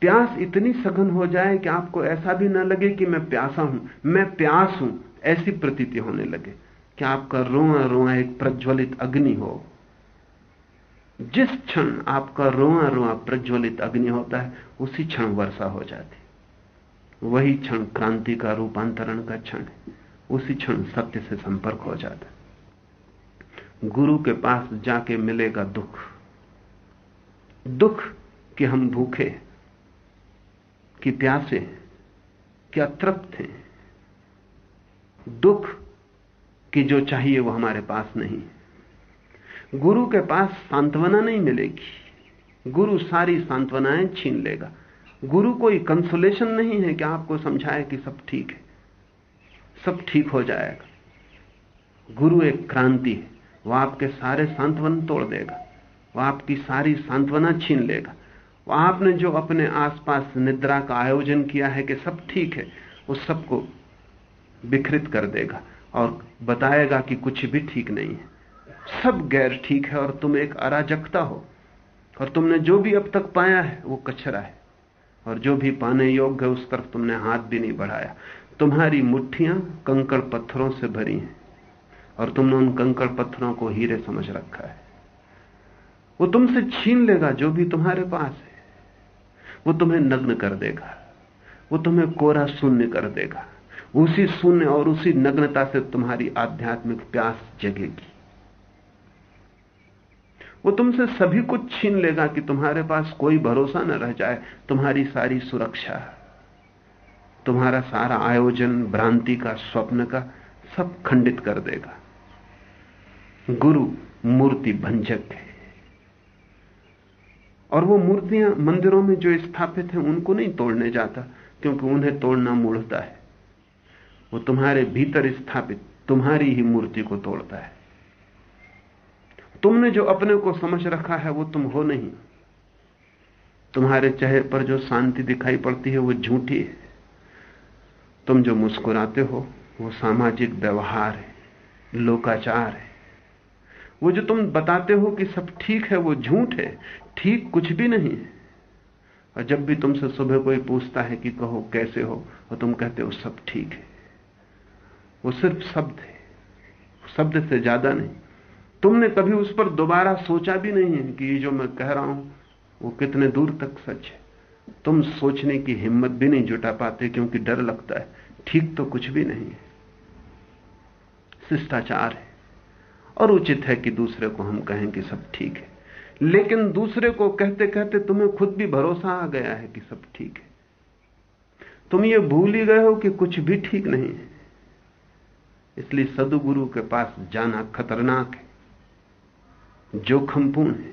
प्यास इतनी सघन हो जाए कि आपको ऐसा भी ना लगे कि मैं प्यासा हूँ, मैं प्यास हूँ, ऐसी प्रतीति होने लगे। कि आपका रोआ रोआ एक प्रज्वलित अग्नि हो? जिस क्षण आपका रोआ रोआ प्रज्वलित अग्नि होता है, उसी क्षण वर्षा हो जाती वही क्षण क्रांति का रूपांतरण का क्षण है। उसी क्षण सत्य से संपर्क हो जाता है। गुरु के पास जाके मिलेगा दुख। दुख कि हम भूखे कि प्यासे कि अतृप्त हैं। दुख कि जो चाहिए वो हमारे पास नहीं गुरु के पास सांत्वना नहीं मिलेगी। गुरु सारी सांत्वनाएँ छीन लेगा। गुरु कोई कंसोलेशन नहीं है कि आपको समझाए कि सब ठीक है। सब ठीक हो जाएगा। गुरु एक क्रांति है। वह आपके सारे सांत्वन तोड़ देगा। वह आपकी सारी सांत्वना छीन लेगा। वह आपने जो अपने आसपास निद्रा का आयोजन किया है कि सब ठीक है उस सबको बिखरित कर देगा और बताएगा कि कुछ भी ठीक नहीं है। सब गैर ठीक है और तुम एक अराजकता हो। और तुमने जो भी अब तक पाया है, वो कचरा है। और जो भी पाने योग्य है, उस तरफ़ तुमने हाथ भी नहीं बढ़ाया। तुम्हारी मुट्ठियाँ कंकड़ पत्थरों से भरी हैं, और तुमने उन कंकड़ पत्थरों को हीरे समझ रखा है। वो तुमसे छीन लेगा जो भी तुम्हारे पास है। वो तुम्हें नग्न कर देगा। वो तुम्हें कोरा शून्य कर देगा। उसी शून्य और उसी नग्नता से तुम्हारी आध्यात्मिक प्यास जगेगी। वो तुमसे सभी कुछ छीन लेगा कि तुम्हारे पास कोई भरोसा न रह जाए। तुम्हारी सारी सुरक्षा, तुम्हारा सारा आयोजन, भ्रांति का, स्वप्न का, सब खंडित कर देगा। गुरु मूर्ति भंजक है। और वो मूर्तियाँ मंदिरों में जो स्थापित हैं, उनको नहीं तोड़ने जाता, क्योंकि उन्हें तोड़ना मूढ़ता है। वो तुम्हारे भीतर स्थापित, तुम्हारी ही मूर्ति को तोड़ता है। तुमने जो अपने को समझ रखा है, वो तुम हो नहीं। तुम्हारे चेहरे पर जो शांति दिखाई पड़ती है, वो झूठी है। तुम जो मुस्कुराते हो, वो सामाजिक व्यवहार है, लोकाचार है। वो जो तुम बताते हो कि सब ठीक है, वो झूठ है, ठीक कुछ भी नहीं है। और जब भी तुमसे सुबह कोई पूछता है कि कहो कैसे हो और तुम कहते हो सब ठीक है। वो सिर्फ़ शब्द है, शब्द से ज़्यादा नहीं। तुमने कभी उस पर दोबारा सोचा भी नहीं है कि ये जो मैं कह रहा हूँ, वो कितने दूर तक सच है। तुम सोचने की हिम्मत भी नहीं जुटा पाते, क्योंकि डर लगता है। ठीक तो कुछ भी नहीं है। शिष्टाचार है। और उचित है कि दूसरे को हम कहें कि सब ठीक है। लेकिन दूसरे को कहते कहते तुम्हें खुद भी भरोसा आ गया है कि सब ठीक है। तुम ये भूल ही गए हो कि कुछ भी ठीक नहीं है। इसलिए सदुगुरु के पास जाना खतरनाक है। जोखमपूर्ण है,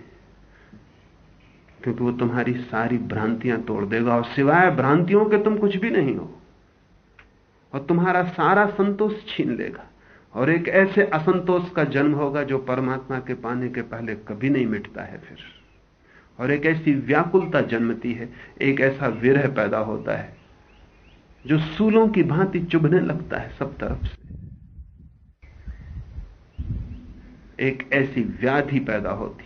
क्योंकि वो तुम्हारी सारी भ्रांतियाँ तोड़ देगा और सिवाय भ्रांतियों के तुम कुछ भी नहीं हो, और तुम्हारा सारा संतोष छीन लेगा। और एक ऐसे असंतोष का जन्म होगा जो परमात्मा के पाने के पहले कभी नहीं मिटता है फिर। और एक ऐसी व्याकुलता जन्मती है, एक ऐसा विरह पैदा होता है, जो सूलों की भांति चुभने लगता है सब तरफ़ से। एक ऐसी व्याधि पैदा होती,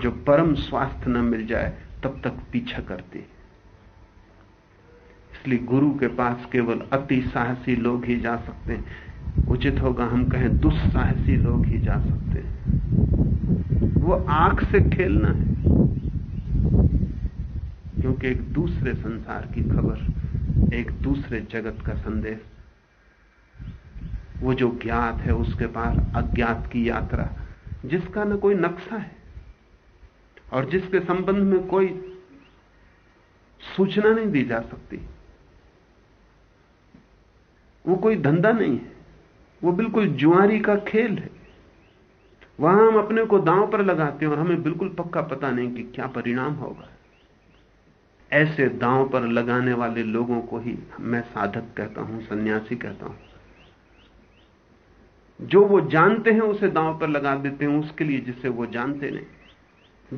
जो परम स्वास्थ्य न मिल जाए, तब तक पीछा करती इसलिए गुरु के पास केवल अति साहसी लोग ही जा सकते हैं। उचित होगा हम कहें दुस्साहसी लोग ही जा सकते हैं। वो आँख से खेलना है, क्योंकि एक दूसरे संसार की खबर, एक दूसरे जगत का संदेश। वो जो ज्ञात है उसके पास अज्ञात की यात्रा, जिसका न कोई नक्शा है और जिसके संबंध में कोई सूचना नहीं दी जा सकती। वो कोई धंधा नहीं है, वो बिल्कुल जुआरी का खेल है। वहाँ हम अपने को दांव पर लगाते हैं और हमें बिल्कुल पक्का पता नहीं कि क्या परिणाम होगा। ऐसे दांव पर लगाने वाले लोगों को ही मैं साधक कहता हूँ, सन्यासी कहता हूँ। जो वो जानते हैं उसे दांव पर लगा देते हैं उसके लिए जिसे वो जानते नहीं।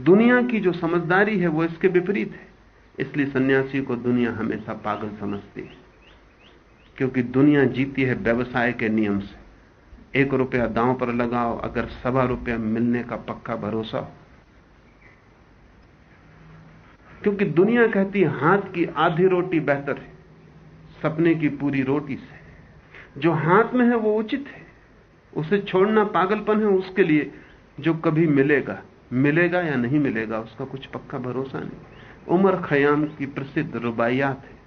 दुनिया की जो समझदारी है वो इसके विपरीत है। इसलिए सन्यासी को दुनिया हमेशा पागल समझती है। क्योंकि दुनिया जीती है व्यवसाय के नियम से। एक रुपया दांव पर लगाओ, अगर सवा रुपया मिलने का पक्का भरोसा हो। क्योंकि दुनिया कहती है, हाथ की आधी रोटी बेहतर है, सपने की पूरी रोटी से। जो हाथ में है वो उचित है। उसे छोड़ना पागलपन है उसके लिए, जो कभी मिलेगा। मिलेगा या नहीं मिलेगा, उसका कुछ पक्का भरोसा नहीं। उमर खयाम की प्रसिद्ध रुबाइयात है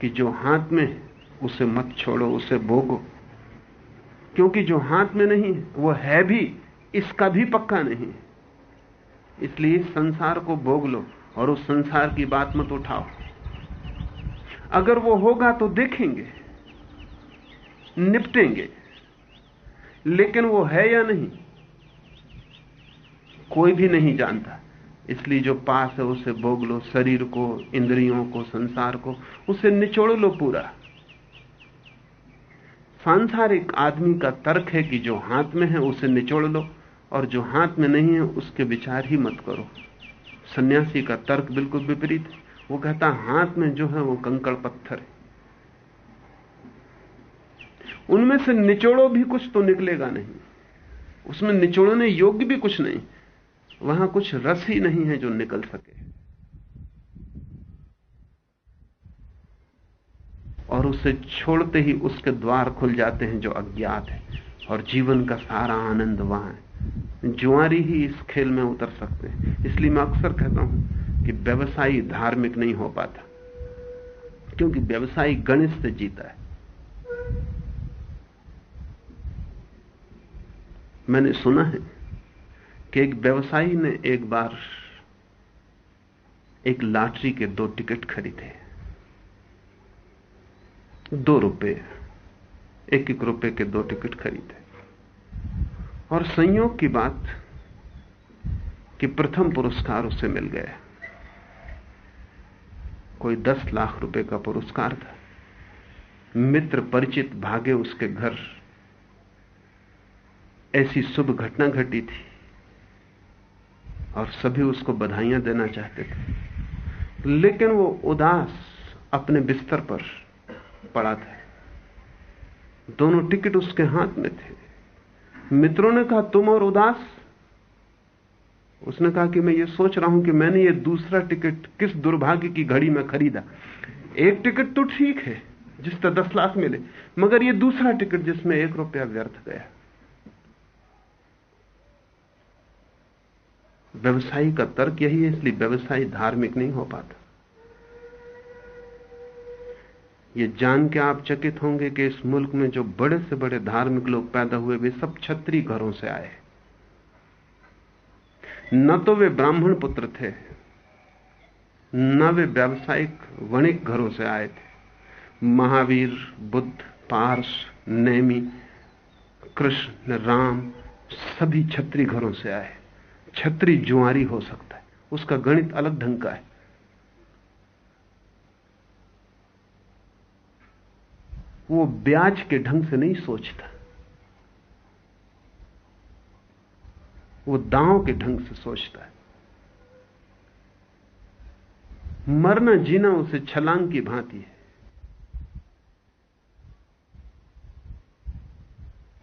कि जो हाथ में है, उसे मत छोड़ो, उसे भोगो। क्योंकि जो हाथ में नहीं है, वो है भी, इसका भी पक्का नहीं है। इसलिए इस संसार को भोग लो और उस संसार की बात मत उठाओ। अगर वो होगा तो देखेंगे, निपटेंगे। लेकिन वो है या नहीं? कोई भी नहीं जानता। इसलिए जो पास है, उसे भोग लो, शरीर को, इंद्रियों को, संसार को, उसे निचोड़ लो पूरा। सांसारिक आदमी का तर्क है कि जो हाथ में है, उसे निचोड़ लो, और जो हाथ में नहीं है, उसके विचार ही मत करो। सन्यासी का तर्क बिल्कुल विपरीत है। वो कहता, हाथ में जो है, वो कंकड़ पत्थर है। उनमें से निचोड़ो भी कुछ तो निकलेगा नहीं। उसमें निचोड़ने योग्य भी कुछ नहीं। वहाँ कुछ रस ही नहीं है जो निकल सके। और उसे छोड़ते ही उसके द्वार खुल जाते हैं जो अज्ञात है और जीवन का सारा आनंद वहाँ है। जुआरी ही इस खेल में उतर सकते हैं। इसलिए मैं अक्सर कहता हूँ कि व्यवसायी धार्मिक नहीं हो पाता, क्योंकि व्यवसायी गणित से जीता है। मैंने सुना है कि एक व्यवसायी ने एक बार एक लॉटरी के दो टिकट खरीदे। दो रुपए, एक एक रुपए के दो टिकट खरीदे। और संयोग की बात कि प्रथम पुरस्कार उसे मिल गया। कोई दस लाख रुपए का पुरस्कार था। मित्र परिचित भागे उसके घर ऐसी शुभ घटना घटी थी और सभी उसको बधाइयाँ देना चाहते थे। लेकिन वो उदास अपने बिस्तर पर पड़ा था। दोनों टिकट उसके हाथ में थे। मित्रों ने कहा, तुम और उदास? उसने कहा कि मैं ये सोच रहा हूँ कि मैंने ये दूसरा टिकट किस दुर्भाग्य की घड़ी में खरीदा। एक टिकट तो ठीक है, जिस पर दस लाख मिले, मगर ये दूसरा टिकट जिसमें एक रुपया व्यर्थ गया। व्यवसायी का तर्क यही है, इसलिए व्यवसायी धार्मिक नहीं हो पाता। ये जान के आप चकित होंगे कि इस मुल्क में जो बड़े से बड़े धार्मिक लोग पैदा हुए, वे सब छत्री घरों से आए न तो वे ब्राह्मण पुत्र थे, न वे व्यावसायिक वणिक घरों से आए थे। महावीर, बुद्ध, पार्स, नेमी, कृष्ण, राम, सभी छत्री घरों से आए। छत्री जुआरी हो सकता है। उसका गणित अलग ढंग का है। वो ब्याज के ढंग से नहीं सोचता। वो दांव के ढंग से सोचता है। मरना जीना उसे छलांग की भांति है।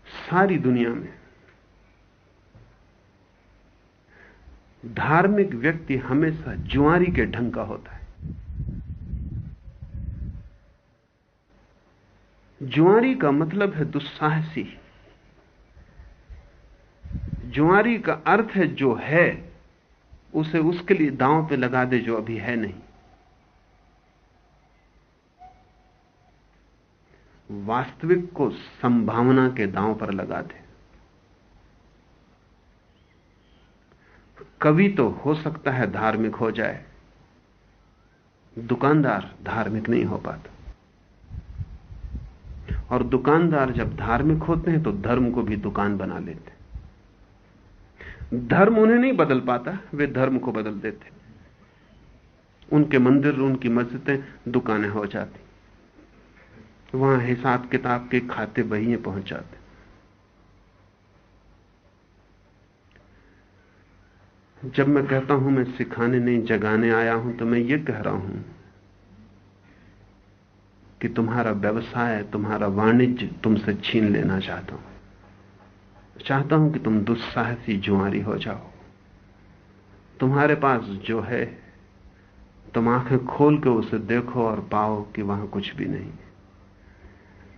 सारी दुनिया में धार्मिक व्यक्ति हमेशा जुआरी के ढंग का होता है। जुआरी का मतलब है दुस्साहसी। जुआरी का अर्थ है जो है, उसे उसके लिए दांव पे लगा दे जो अभी है नहीं। वास्तविक को संभावना के दांव पर लगा दे। कभी तो हो सकता है धार्मिक हो जाए। दुकानदार धार्मिक नहीं हो पाता। और दुकानदार जब धार्मिक होते हैं तो धर्म को भी दुकान बना लेते धर्म उन्हें नहीं बदल पाता, वे धर्म को बदल देते उनके मंदिर, उनकी मस्जिदें, दुकानें हो जाती। वहाँ हिसाब किताब के खाते बहिए पहुँच जाते। जब मैं कहता हूँ, मैं सिखाने नहीं, जगाने आया हूँ तो मैं ये कह रहा हूँ कि तुम्हारा व्यवसाय, तुम्हारा वाणिज्य तुमसे छीन लेना चाहता हूँ। चाहता हूँ कि तुम दुस्साहसी जुआरी हो जाओ। तुम्हारे पास जो है, तुम आँखें खोल के उसे देखो और पाओ कि वहाँ कुछ भी नहीं।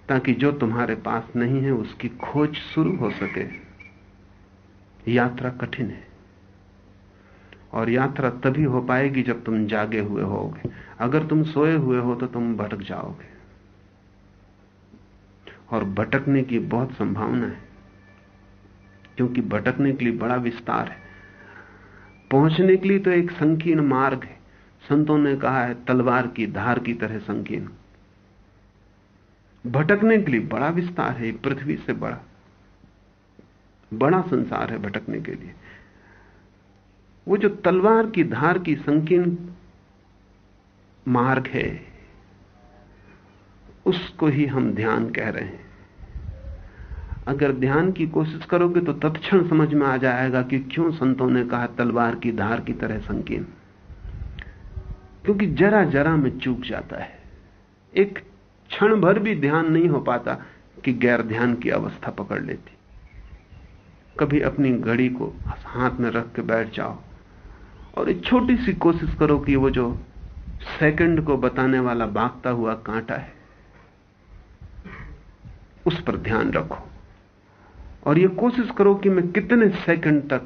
ताकि जो तुम्हारे पास नहीं है, उसकी खोज शुरू हो सके। यात्रा कठिन है। और यात्रा तभी हो पाएगी जब तुम जागे हुए होगे। अगर तुम सोए हुए हो तो तुम भटक जाओगे। और भटकने की बहुत संभावना है, क्योंकि भटकने के लिए बड़ा विस्तार है। पहुँचने के लिए तो एक संकीर्ण मार्ग है। संतों ने कहा है, तलवार की धार की तरह संकीर्ण। भटकने के लिए बड़ा विस्तार है पृथ्वी से बड़ा बड़ा संसार है भटकने के लिए। वो जो तलवार की धार की संकीर्ण मार्ग है, उसको ही हम ध्यान कह रहे हैं। अगर ध्यान की कोशिश करोगे तो तत्क्षण समझ में आ जाएगा कि क्यों संतों ने कहा तलवार की धार की तरह संकीर्ण। क्योंकि जरा जरा में चूक जाता है। एक क्षण भर भी ध्यान नहीं हो पाता कि गैर ध्यान की अवस्था पकड़ लेती। कभी अपनी घड़ी को हाथ में रख के बैठ जाओ। और एक छोटी सी कोशिश करो कि वो जो सेकंड को बताने वाला भागता हुआ कांटा है, उस पर ध्यान रखो। और ये कोशिश करो कि मैं कितने सेकंड तक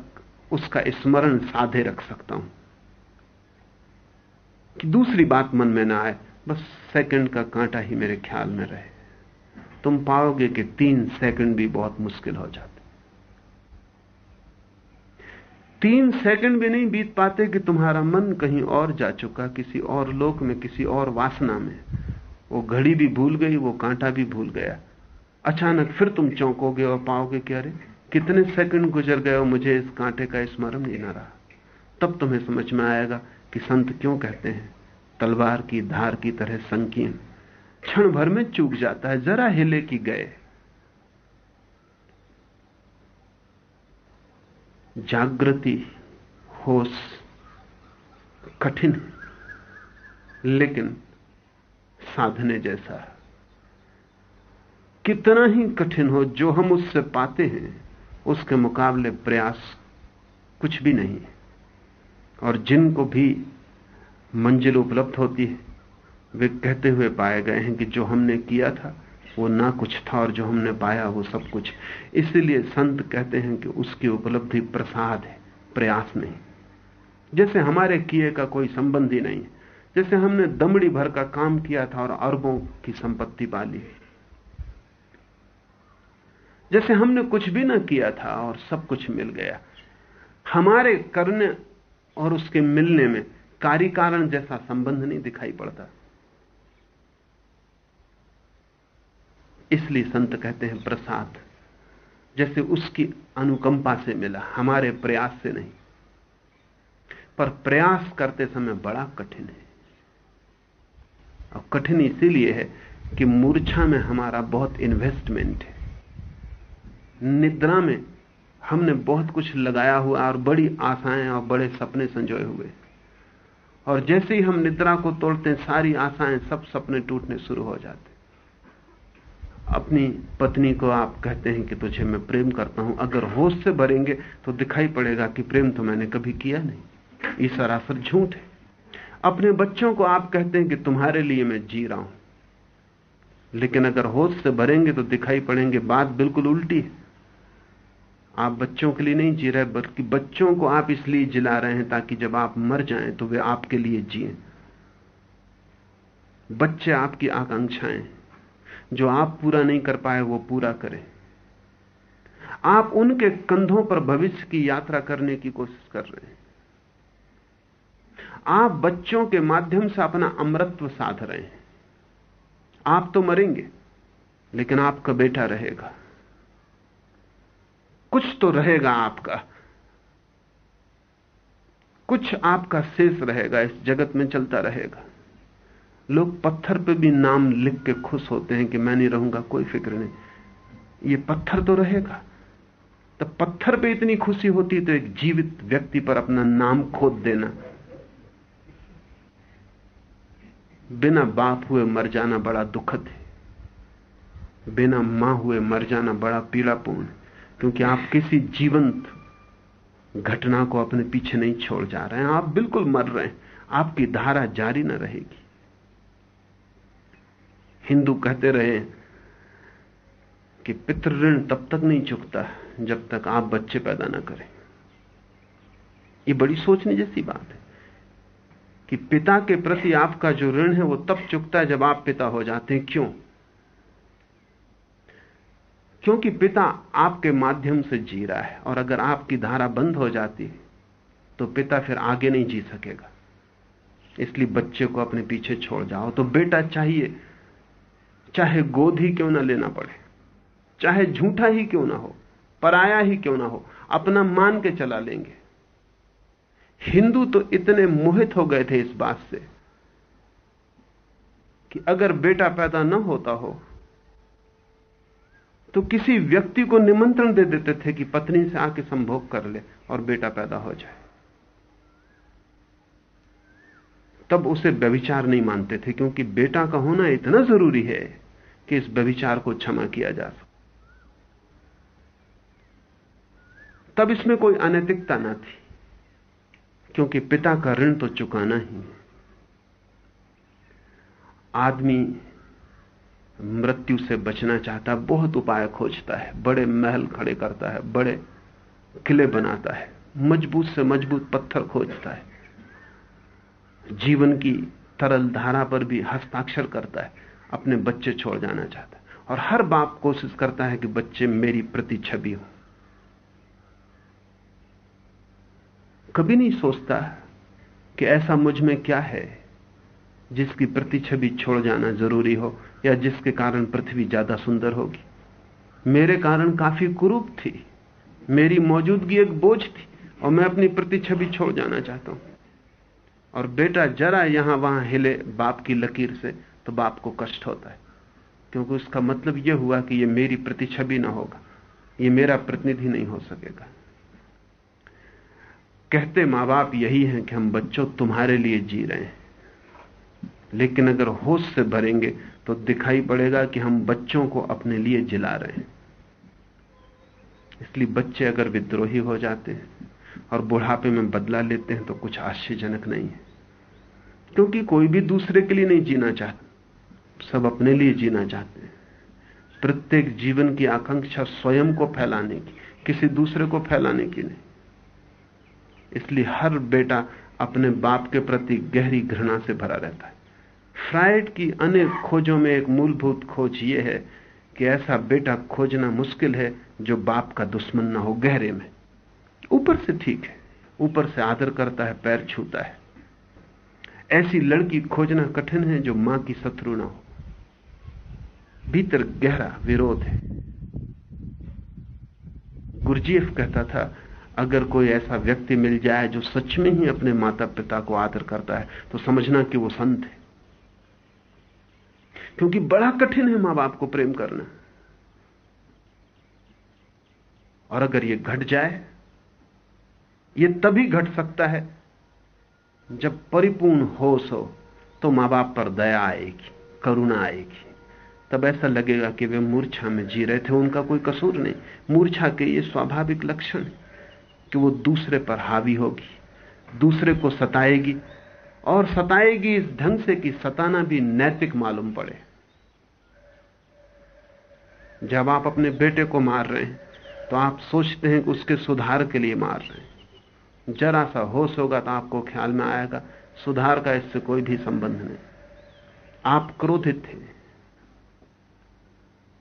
उसका स्मरण साधे रख सकता हूँ। कि दूसरी बात मन में ना आए, बस सेकंड का कांटा ही मेरे ख्याल में रहे। तुम पाओगे कि तीन सेकंड भी बहुत मुश्किल हो जाते तीन सेकंड भी नहीं बीत पाते कि तुम्हारा मन कहीं और जा चुका, किसी और लोक में, किसी और वासना में। वो घड़ी भी भूल गई, वो कांटा भी भूल गया। अचानक फिर तुम चौंकोगे और पाओगे कि अरे, कितने सेकंड गुजर गए मुझे इस कांटे का स्मरण ही ना रहा। तब तुम्हें समझ में आएगा कि संत क्यों कहते हैं, तलवार की धार की तरह संकीर्ण। क्षण भर में चूक जाता है, जरा हिले की गए। जागृति होश कठिन है, लेकिन साधने जैसा कितना ही कठिन हो, जो हम उससे पाते हैं, उसके मुकाबले प्रयास कुछ भी नहीं है। और जिनको भी मंजिल उपलब्ध होती है, वे कहते हुए पाए गए हैं कि जो हमने किया था वो ना कुछ था और जो हमने पाया वो सब कुछ। इसलिए संत कहते हैं कि उसकी उपलब्धि प्रसाद है, प्रयास नहीं। जैसे हमारे किए का कोई संबंध ही नहीं जैसे हमने दमड़ी भर का काम किया था और अरबों की संपत्ति पाली। जैसे हमने कुछ भी ना किया था और सब कुछ मिल गया। हमारे करने और उसके मिलने में कार्य कारण जैसा संबंध नहीं दिखाई पड़ता। इसलिए संत कहते हैं प्रसाद, जैसे उसकी अनुकंपा से मिला, हमारे प्रयास से नहीं। पर प्रयास करते समय बड़ा कठिन है। और कठिन इसीलिए है कि मूर्छा में हमारा बहुत इन्वेस्टमेंट है। निद्रा में हमने बहुत कुछ लगाया हुआ और बड़ी आशाएँ और बड़े सपने संजोए हुए। और जैसे ही हम निद्रा को तोड़ते सारी आशाएँ सब सपने टूटने शुरू हो जाते अपनी पत्नी को आप कहते हैं कि तुझे मैं प्रेम करता हूँ। अगर होश से भरेंगे तो दिखाई पड़ेगा कि प्रेम तो मैंने कभी किया नहीं। ये सरासर झूठ है। अपने बच्चों को आप कहते हैं कि तुम्हारे लिए मैं जी रहा हूँ। लेकिन अगर होश से भरेंगे तो दिखाई पड़ेंगे। बात बिल्कुल उल्टी है। आप बच्चों के लिए नहीं जी रहे, बल्कि बच्चों को आप इसलिए जिला रहे हैं ताकि जब आप मर जाएँ तो वे आपके लिए जिए। बच्चे आपकी आकांक्षाएँ जो आप पूरा नहीं कर पाए, वो पूरा करें। आप उनके कंधों पर भविष्य की यात्रा करने की कोशिश कर रहे हैं। आप बच्चों के माध्यम से अपना अमृत्व साध रहे हैं। आप तो मरेंगे, लेकिन आपका बेटा रहेगा। कुछ तो रहेगा आपका। कुछ आपका शेष रहेगा, इस जगत में चलता रहेगा। लोग पत्थर पे भी नाम लिख के खुश होते हैं कि मैं नहीं रहूँगा, कोई फ़िक्र नहीं। ये पत्थर तो रहेगा। तो पत्थर पे इतनी खुशी होती तो एक जीवित व्यक्ति पर अपना नाम खोद देना। बिना बाप हुए मर जाना बड़ा दुखद है। बिना माँ हुए मर जाना बड़ा पीड़ापूर्ण क्योंकि आप किसी जीवंत घटना को अपने पीछे नहीं छोड़ जा रहे हैं। आप बिल्कुल मर रहे हैं। आपकी धारा जारी न रहेगी। हिंदू कहते रहे कि पितृ ऋण तब तक नहीं चुकता जब तक आप बच्चे पैदा ना करें। यह बड़ी सोचने जैसी बात है कि पिता के प्रति आपका जो ऋण है वो तब चुकता है जब आप पिता हो जाते हैं। क्यों? क्योंकि पिता आपके माध्यम से जी रहा है और अगर आपकी धारा बंद हो जाती है तो पिता फिर आगे नहीं जी सकेगा। इसलिए बच्चे को अपने पीछे छोड़ जाओ। तो बेटा चाहिए चाहे गोद ही क्यों ना लेना पड़े, चाहे झूठा ही क्यों ना हो, पराया ही क्यों ना हो, अपना मान के चला लेंगे। हिंदू तो इतने मोहित हो गए थे इस बात से कि अगर बेटा पैदा न होता हो तो किसी व्यक्ति को निमंत्रण दे देते थे कि पत्नी से आके संभोग कर ले और बेटा पैदा हो जाए। तब उसे व्यभिचार नहीं मानते थे, क्योंकि बेटा का होना इतना ज़रूरी है कि इस व्यभिचार को क्षमा किया जा सके। तब इसमें कोई अनैतिकता ना थी, क्योंकि पिता का ऋण तो चुकाना ही है। आदमी मृत्यु से बचना चाहता है बहुत उपाय खोजता है, बड़े महल खड़े करता है, बड़े किले बनाता है, मज़बूत से मज़बूत पत्थर खोजता है। जीवन की तरल धारा पर भी हस्ताक्षर करता है। अपने बच्चे छोड़ जाना चाहता है। और हर बाप कोशिश करता है कि बच्चे मेरी प्रति छवि हो। कभी नहीं सोचता कि ऐसा मुझमें क्या है जिसकी प्रति छवि छोड़ जाना ज़रूरी हो या जिसके कारण पृथ्वी ज़्यादा सुंदर होगी। मेरे कारण काफ़ी कुरूप थी। मेरी मौजूदगी एक बोझ थी और मैं अपनी प्रति छवि छोड़ जाना चाहता हूँ। और बेटा जरा यहाँ वहाँ हिले बाप की लकीर से तो बाप को कष्ट होता है। क्योंकि उसका मतलब यह हुआ कि यह मेरी प्रति छवि ना होगा यह मेरा प्रतिनिधि नहीं हो सकेगा। कहते माँ बाप यही हैं कि हम बच्चों तुम्हारे लिए जी रहे हैं। लेकिन अगर होश से भरेंगे तो दिखाई पड़ेगा कि हम बच्चों को अपने लिए जिला रहे हैं। इसलिए बच्चे अगर विद्रोही हो जाते हैं और बुढ़ापे में बदला लेते हैं तो कुछ आश्चर्यजनक नहीं है। क्योंकि कोई भी दूसरे के लिए नहीं जीना चाहता। सब अपने लिए जीना चाहते हैं। प्रत्येक जीवन की आकांक्षा स्वयं को फैलाने की, किसी दूसरे को फैलाने की नहीं। इसलिए हर बेटा अपने बाप के प्रति गहरी घृणा से भरा रहता है। फ्राइड की अनेक खोजों में एक मूलभूत खोज यह है कि ऐसा बेटा खोजना मुश्किल है जो बाप का दुश्मन ना हो, गहरे में। ऊपर से ठीक है, ऊपर से आदर करता है, पैर छूता है। ऐसी लड़की खोजना कठिन है जो माँ की शत्रु ना हो। भीतर गहरा विरोध है। गुरजीएफ कहता था, अगर कोई ऐसा व्यक्ति मिल जाए जो सच में ही अपने माता पिता को आदर करता है तो समझना कि वो संत है। क्योंकि बड़ा कठिन है माँ बाप को प्रेम करना। और अगर ये घट जाए, ये तभी घट सकता है जब परिपूर्ण होश हो तो माँ बाप पर दया आएगी, करुणा आएगी। तब ऐसा लगेगा कि वे मूर्छा में जी रहे थे। उनका कोई कसूर नहीं। मूर्छा के ये स्वाभाविक लक्षण कि वो दूसरे पर हावी होगी, दूसरे को सताएगी और सताएगी इस ढंग से कि सताना भी नैतिक मालूम पड़े। जब आप अपने बेटे को मार रहे हैं तो आप सोचते हैं कि उसके सुधार के लिए मार रहे हैं। जरा सा होश होगा तो आपको ख्याल में आएगा, सुधार का इससे कोई भी संबंध नहीं। आप क्रोधित थे।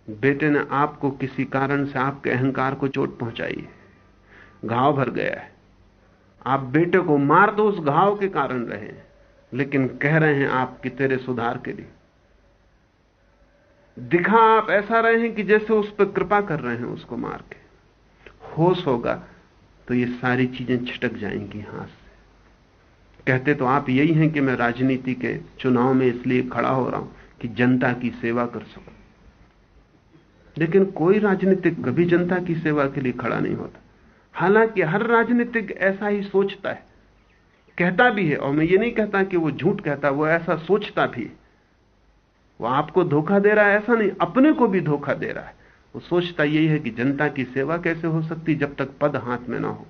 बेटे ने आपको किसी कारण से आपके अहंकार को चोट पहुंचाई है। घाव भर गया है। आप बेटे को मार दो उस घाव के कारण रहे लेकिन कह रहे हैं आप कि तेरे सुधार के लिए। दिखा आप ऐसा रहे हैं कि जैसे उस पर कृपा कर रहे हैं उसको मार के। होश होगा तो ये सारी चीज़ें छिटक जाएँगी हाथ से। कहते तो आप यही हैं कि मैं राजनीति के चुनाव में इसलिए खड़ा हो रहा हूँ कि जनता की सेवा कर सकूँ। लेकिन कोई राजनीतिक, कभी जनता की सेवा के लिए खड़ा नहीं होता। हालाँकि हर राजनीतिक ऐसा ही सोचता है। कहता भी है, और मैं ये नहीं कहता कि वो झूठ कहता, वो ऐसा सोचता भी वो आपको धोखा दे रहा है, ऐसा नहीं, अपने को भी धोखा दे रहा है। वो सोचता यही है कि जनता की सेवा कैसे हो सकती, जब तक पद हाथ में ना हो।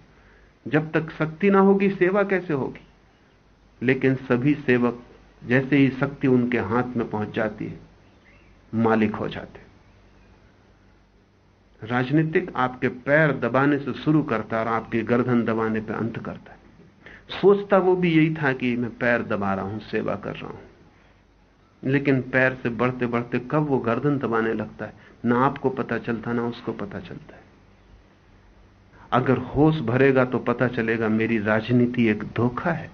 जब तक शक्ति ना होगी, सेवा कैसे होगी? लेकिन सभी सेवक, जैसे ही शक्ति उनके हाथ में पहुँच जाती है, मालिक हो जाते राजनीतिक आपके पैर दबाने से शुरू करता और आपकी गर्दन दबाने पर अंत करता है। सोचता वो भी यही था कि मैं पैर दबा रहा हूँ, सेवा कर रहा हूँ। लेकिन पैर से बढ़ते बढ़ते कब वो गर्दन दबाने लगता है, ना आपको पता चलता, ना उसको पता चलता है। अगर होश भरेगा तो पता चलेगा मेरी राजनीति एक धोखा है।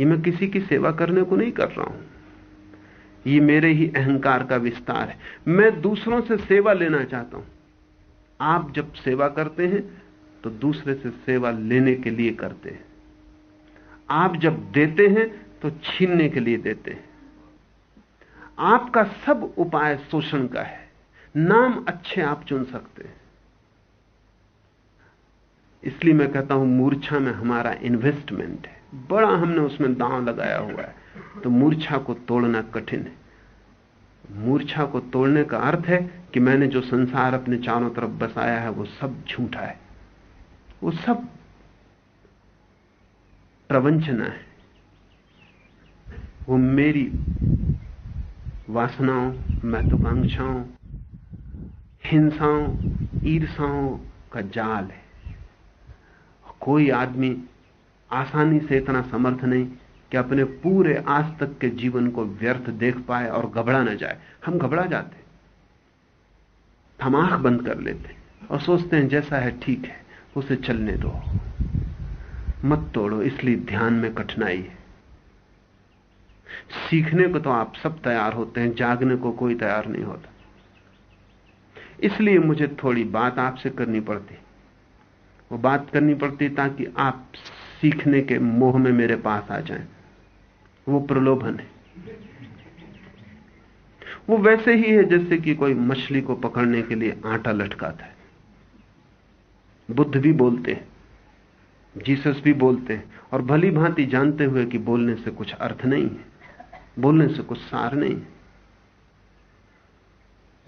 ये मैं किसी की सेवा करने को नहीं कर रहा हूँ। ये मेरे ही अहंकार का विस्तार है। मैं दूसरों से सेवा लेना चाहता हूँ। आप जब सेवा करते हैं तो दूसरे से सेवा लेने के लिए करते हैं। आप जब देते हैं तो छीनने के लिए देते हैं। आपका सब उपाय शोषण का है। नाम अच्छे आप चुन सकते हैं। इसलिए मैं कहता हूँ, मूर्छा में हमारा इन्वेस्टमेंट है। बड़ा हमने उसमें दांव लगाया हुआ है। तो मूर्छा को तोड़ना कठिन है। मूर्छा को तोड़ने का अर्थ है कि मैंने जो संसार अपने चारों तरफ़ बसाया है, वो सब झूठा है। वो सब प्रवंचना है। वो मेरी वासनाओं, महत्वाकांक्षाओं, हिंसाओं ईर्षाओं का जाल है। कोई आदमी आसानी से इतना समर्थ नहीं कि अपने पूरे आज तक के जीवन को व्यर्थ देख पाए और घबरा ना जाए। हम घबरा जाते। हम आँख बंद कर लेते और सोचते हैं, जैसा है ठीक है, उसे चलने दो। मत तोड़ो, इसलिए ध्यान में कठिनाई है। सीखने को तो आप सब तैयार होते हैं, जागने को कोई तैयार नहीं होता। इसलिए मुझे थोड़ी बात आपसे करनी पड़ती। वो बात करनी पड़ती ताकि आप सीखने के मोह में मेरे पास आ जाएँ। वो प्रलोभन है। वो वैसे ही है जैसे कि कोई मछली को पकड़ने के लिए आटा लटकाता है। बुद्ध भी बोलते हैं, जीसस भी बोलते हैं, और भली भांति जानते हुए कि बोलने से कुछ अर्थ नहीं है, बोलने से कुछ सार नहीं है।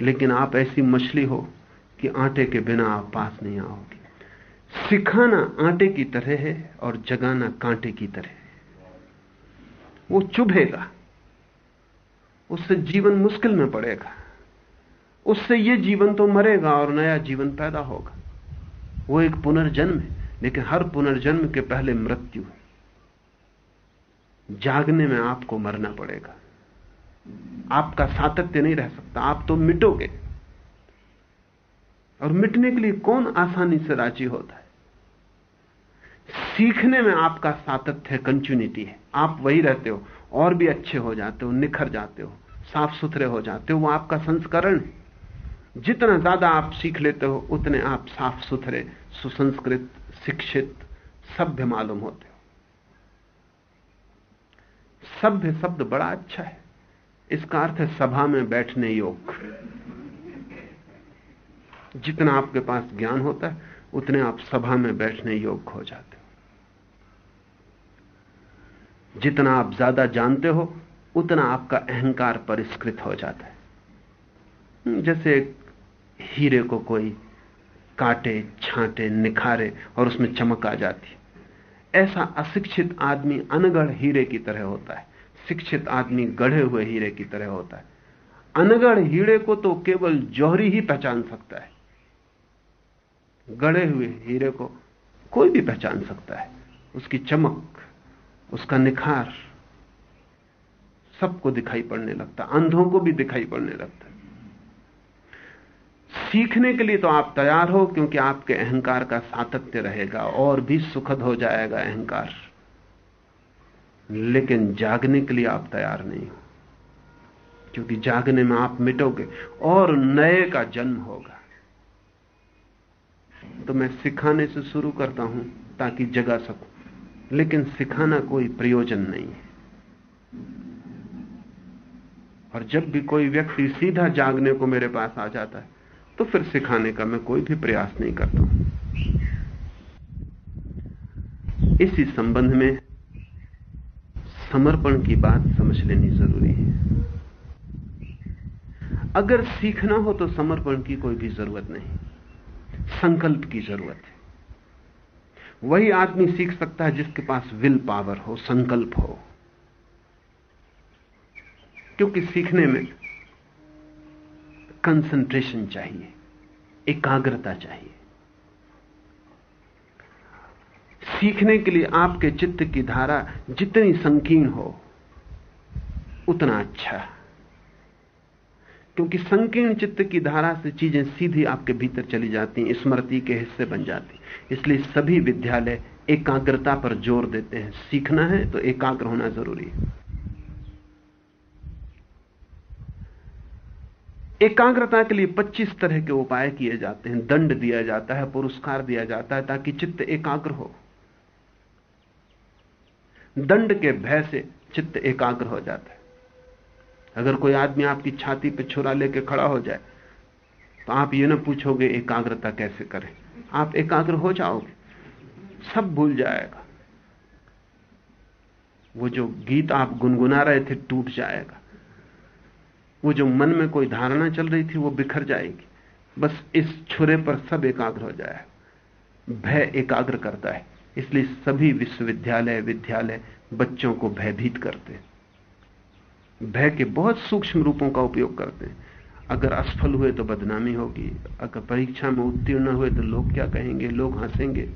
लेकिन आप ऐसी मछली हो कि आटे के बिना आप पास नहीं आओगे। सिखाना आटे की तरह है और जगाना कांटे की तरह वो चुभेगा। उससे जीवन मुश्किल में पड़ेगा। उससे ये जीवन तो मरेगा और नया जीवन पैदा होगा। वो एक पुनर्जन्म है, लेकिन हर पुनर्जन्म के पहले मृत्यु है। जागने में आपको मरना पड़ेगा। आपका सातत्य नहीं रह सकता, आप तो मिटोगे। और मिटने के लिए कौन आसानी से राज़ी होता है? सीखने में आपका सातत्य कंटिन्यूटी है। आप वही रहते हो, और भी अच्छे हो जाते हो, निखर जाते हो साफ़ सुथरे हो जाते हो, वो आपका संस्करण है। जितना ज़्यादा आप सीख लेते हो, उतने आप साफ़ सुथरे सुसंस्कृत, शिक्षित, सभ्य मालूम होते हो। सभ्य शब्द बड़ा अच्छा है। इसका अर्थ है सभा में बैठने योग जितना आपके पास ज्ञान होता है, उतने आप सभा में बैठने योग्य हो जाते हो जितना आप ज़्यादा जानते हो, उतना आपका अहंकार परिष्कृत हो जाता है। जैसे एक हीरे को कोई काटे, छांटे, निखारे और उसमें चमक आ जाती ऐसा अशिक्षित आदमी अनगढ़ हीरे की तरह होता है। शिक्षित आदमी गढ़े हुए हीरे की तरह होता है। अनगढ़ हीरे को तो केवल जौहरी ही पहचान सकता है। गढ़े हुए हीरे को कोई भी पहचान सकता है। उसकी चमक उसका निखार सबको दिखाई पड़ने लगता, अंधों को भी दिखाई पड़ने लगता। सीखने के लिए तो आप तैयार हो, क्योंकि आपके अहंकार का सातत्य रहेगा, और भी सुखद हो जाएगा अहंकार। लेकिन जागने के लिए आप तैयार नहीं हो, क्योंकि जागने में आप मिटोगे, और नए का जन्म होगा। तो मैं सिखाने से शुरू करता हूँ, ताकि जगा सकूँ। लेकिन सिखाना कोई प्रयोजन नहीं है। और जब भी कोई व्यक्ति सीधा जागने को मेरे पास आ जाता है तो फिर सिखाने का मैं कोई भी प्रयास नहीं करता। हूँ इसी संबंध में समर्पण की बात समझ लेनी ज़रूरी है। अगर सीखना हो तो समर्पण की कोई भी ज़रूरत नहीं। संकल्प की ज़रूरत है। वही आदमी सीख सकता है जिसके पास विल पावर हो, संकल्प हो। क्योंकि सीखने में कंसंट्रेशन चाहिए, एकाग्रता चाहिए। सीखने के लिए आपके चित्त की धारा जितनी संकीर्ण हो, उतना अच्छा। क्योंकि संकीर्ण चित्त की धारा से चीज़ें सीधी आपके भीतर चली जाती हैं, स्मृति के हिस्से बन जाती इसलिए सभी विद्यालय एकाग्रता पर ज़ोर देते हैं। सीखना है तो एकाग्र होना ज़रूरी है। एकाग्रता के लिए 25 तरह के उपाय किए जाते हैं। दंड दिया जाता है, पुरस्कार दिया जाता है ताकि चित्त एकाग्र हो। दंड के भय से चित्त एकाग्र हो जाता है। अगर कोई आदमी आपकी छाती पर छुरा लेके खड़ा हो जाए तो आप ये ना पूछोगे एकाग्रता कैसे करें। आप एकाग्र हो जाओगे, सब भूल जाएगा। वो जो गीत आप गुनगुना रहे थे, टूट जाएगा। वो जो मन में कोई धारणा चल रही थी, वो बिखर जाएगी। बस इस छुरे पर सब एकाग्र हो जाए। भय एकाग्र करता है, इसलिए सभी विश्वविद्यालय, विद्यालय बच्चों को भयभीत करते हैं। भय के बहुत सूक्ष्म रूपों का उपयोग करते हैं। अगर असफल हुए तो बदनामी होगी, अगर परीक्षा में उत्तीर्ण हुए तो लोग क्या कहेंगे? लोग हंसेंगे।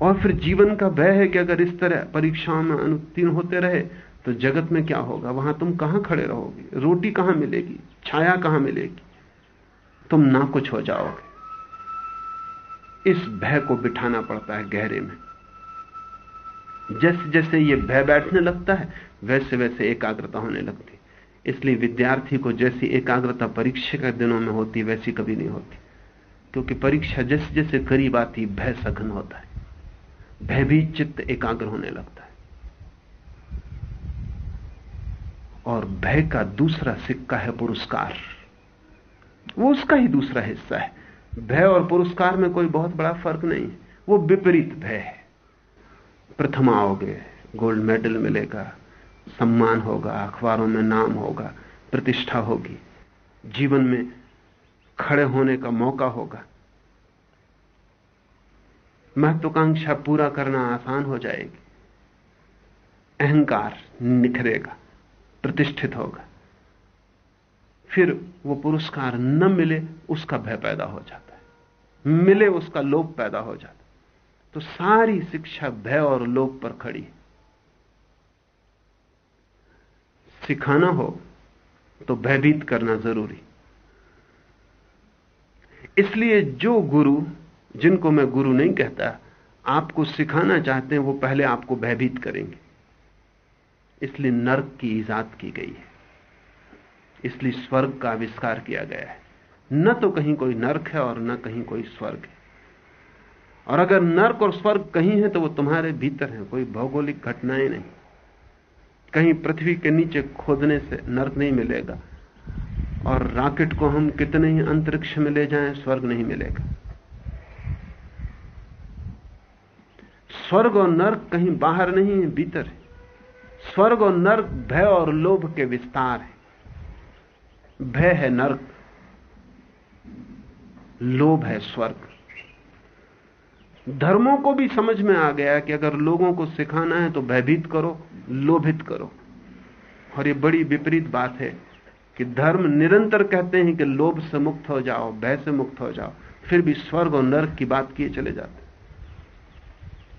और फिर जीवन का भय है कि अगर इस तरह परीक्षाओं में अनुत्तीर्ण होते रहे तो जगत में क्या होगा? वहाँ तुम कहाँ खड़े रहोगे? रोटी कहाँ मिलेगी? छाया कहाँ मिलेगी? तुम ना कुछ हो जाओगे। इस भय को बिठाना पड़ता है गहरे में। जैसे जैसे ये भय बैठने लगता है वैसे वैसे एकाग्रता होने लगती इसलिए विद्यार्थी को जैसी एकाग्रता परीक्षा के दिनों में होती, वैसी कभी नहीं होती। क्योंकि परीक्षा जैसे जैसे करीब आती, भय सघन होता है। भयभीत चित्त एकाग्र होने लगता है। और भय का दूसरा सिक्का है पुरस्कार। वो उसका ही दूसरा हिस्सा है। भय और पुरस्कार में कोई बहुत बड़ा फ़र्क नहीं वो विपरीत भय है। प्रथम आओगे, गोल्ड मेडल मिलेगा। सम्मान होगा, अखबारों में नाम होगा, प्रतिष्ठा होगी, जीवन में खड़े होने का मौका होगा। महत्वाकांक्षा पूरा करना आसान हो जाएगी। अहंकार निखरेगा, प्रतिष्ठित होगा। फिर वो पुरस्कार न मिले, उसका भय पैदा हो जाता है। मिले, उसका लोभ पैदा हो जाता है। तो सारी शिक्षा भय और लोभ पर खड़ी है। सिखाना हो तो भयभीत करना ज़रूरी। इसलिए जो गुरु, जिनको मैं गुरु नहीं कहता, आपको सिखाना चाहते हैं, वो पहले आपको भयभीत करेंगे। इसलिए नर्क की ईजाद की गई है। इसलिए स्वर्ग का आविष्कार किया गया है। न तो कहीं कोई नर्क है और न कहीं कोई स्वर्ग है। और अगर नर्क और स्वर्ग कहीं है तो वो तुम्हारे भीतर है। कोई भौगोलिक घटनाएँ नहीं। कहीं पृथ्वी के नीचे खोदने से नर्क नहीं मिलेगा। और रॉकेट को हम कितने ही अंतरिक्ष में ले जाएँ, स्वर्ग नहीं मिलेगा। स्वर्ग और नर्क कहीं बाहर नहीं है भीतर है। स्वर्ग और नर्क भय और लोभ के विस्तार है। भय है नर्क, लोभ है स्वर्ग। धर्मों को भी समझ में आ गया कि अगर लोगों को सिखाना है तो भयभीत करो। लोभित करो। और ये बड़ी विपरीत बात है कि धर्म निरंतर कहते हैं कि लोभ से मुक्त हो जाओ, भय से मुक्त हो जाओ, फिर भी स्वर्ग और नर्क की बात किए चले जाते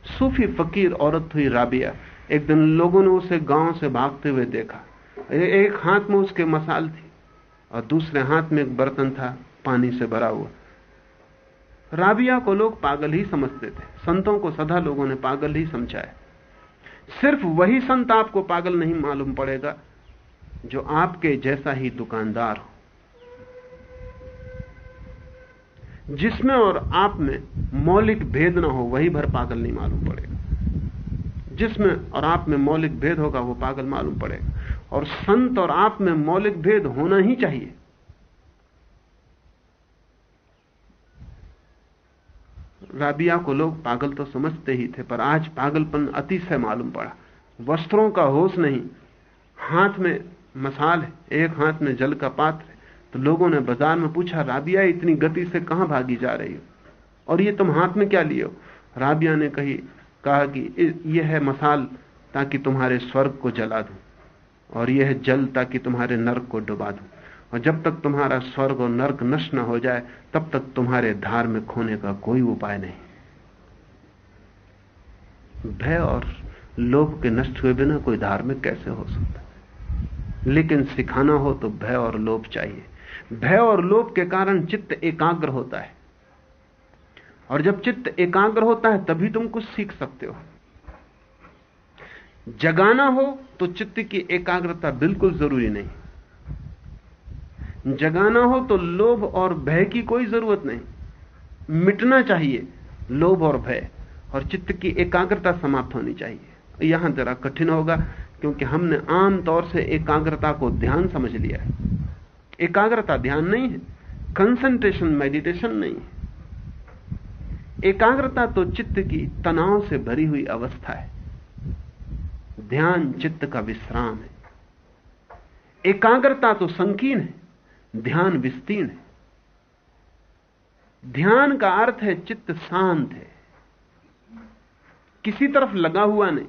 सूफी फकीर औरत हुई राबिया। एक दिन लोगों ने उसे गाँव से भागते हुए देखा। एक हाथ में उसके मसाल थी और दूसरे हाथ में एक बर्तन था, पानी से भरा हुआ। राबिया को लोग पागल ही समझते थे। संतों को सदा लोगों ने पागल ही समझाया। सिर्फ़ वही संत आपको पागल नहीं मालूम पड़ेगा, जो आपके जैसा ही दुकानदार हो। जिसमें और आप में मौलिक भेद ना हो, वही भर पागल नहीं मालूम पड़ेगा। जिसमें और आप में मौलिक भेद होगा, वो पागल मालूम पड़ेगा। और संत और आप में मौलिक भेद होना ही चाहिए। राबिया को लोग पागल तो समझते ही थे, पर आज पागलपन अतिशय मालूम पड़ा। वस्त्रों का होश नहीं, हाथ में मसाल है, एक हाथ में जल का पात्र है। तो लोगों ने बाज़ार में पूछा, राबिया, इतनी गति से कहाँ भागी जा रही हो? और ये तुम हाथ में क्या हो? राबिया ने कही, कहा कि यह है मसाल ताकि तुम्हारे स्वर्ग को जला दूँ, और यह जल ताकि तुम्हारे नर्क को डुबा दूँ। और जब तक तुम्हारा स्वर्ग और नर्क नष्ट न हो जाए, तब तक तुम्हारे धार में खोने का कोई उपाय नहीं। भय और लोभ के नष्ट हुए बिना कोई धार्मिक कैसे हो सकता है? लेकिन सिखाना हो तो भय और लोभ चाहिए। भय और लोभ के कारण चित्त एकाग्र होता है। और जब चित्त एकाग्र होता है, तभी तुम कुछ सीख सकते हो। जगाना हो तो चित्त की एकाग्रता बिल्कुल ज़रूरी नहीं। जगाना हो तो लोभ और भय की कोई ज़रूरत नहीं। मिटना चाहिए, लोभ और भय, और चित्त की एकाग्रता समाप्त होनी चाहिए। यहाँ जरा कठिन होगा, क्योंकि हमने आम तौर से एकाग्रता को ध्यान समझ लिया है। एकाग्रता ध्यान नहीं है कंसंट्रेशन मेडिटेशन नहीं है। एकाग्रता तो चित्त की तनाव से भरी हुई अवस्था है। ध्यान चित्त का विश्राम है। एकाग्रता तो संकीर्ण है। ध्यान विस्तीर्ण है। ध्यान का अर्थ है चित्त शांत है। किसी तरफ़ लगा हुआ नहीं,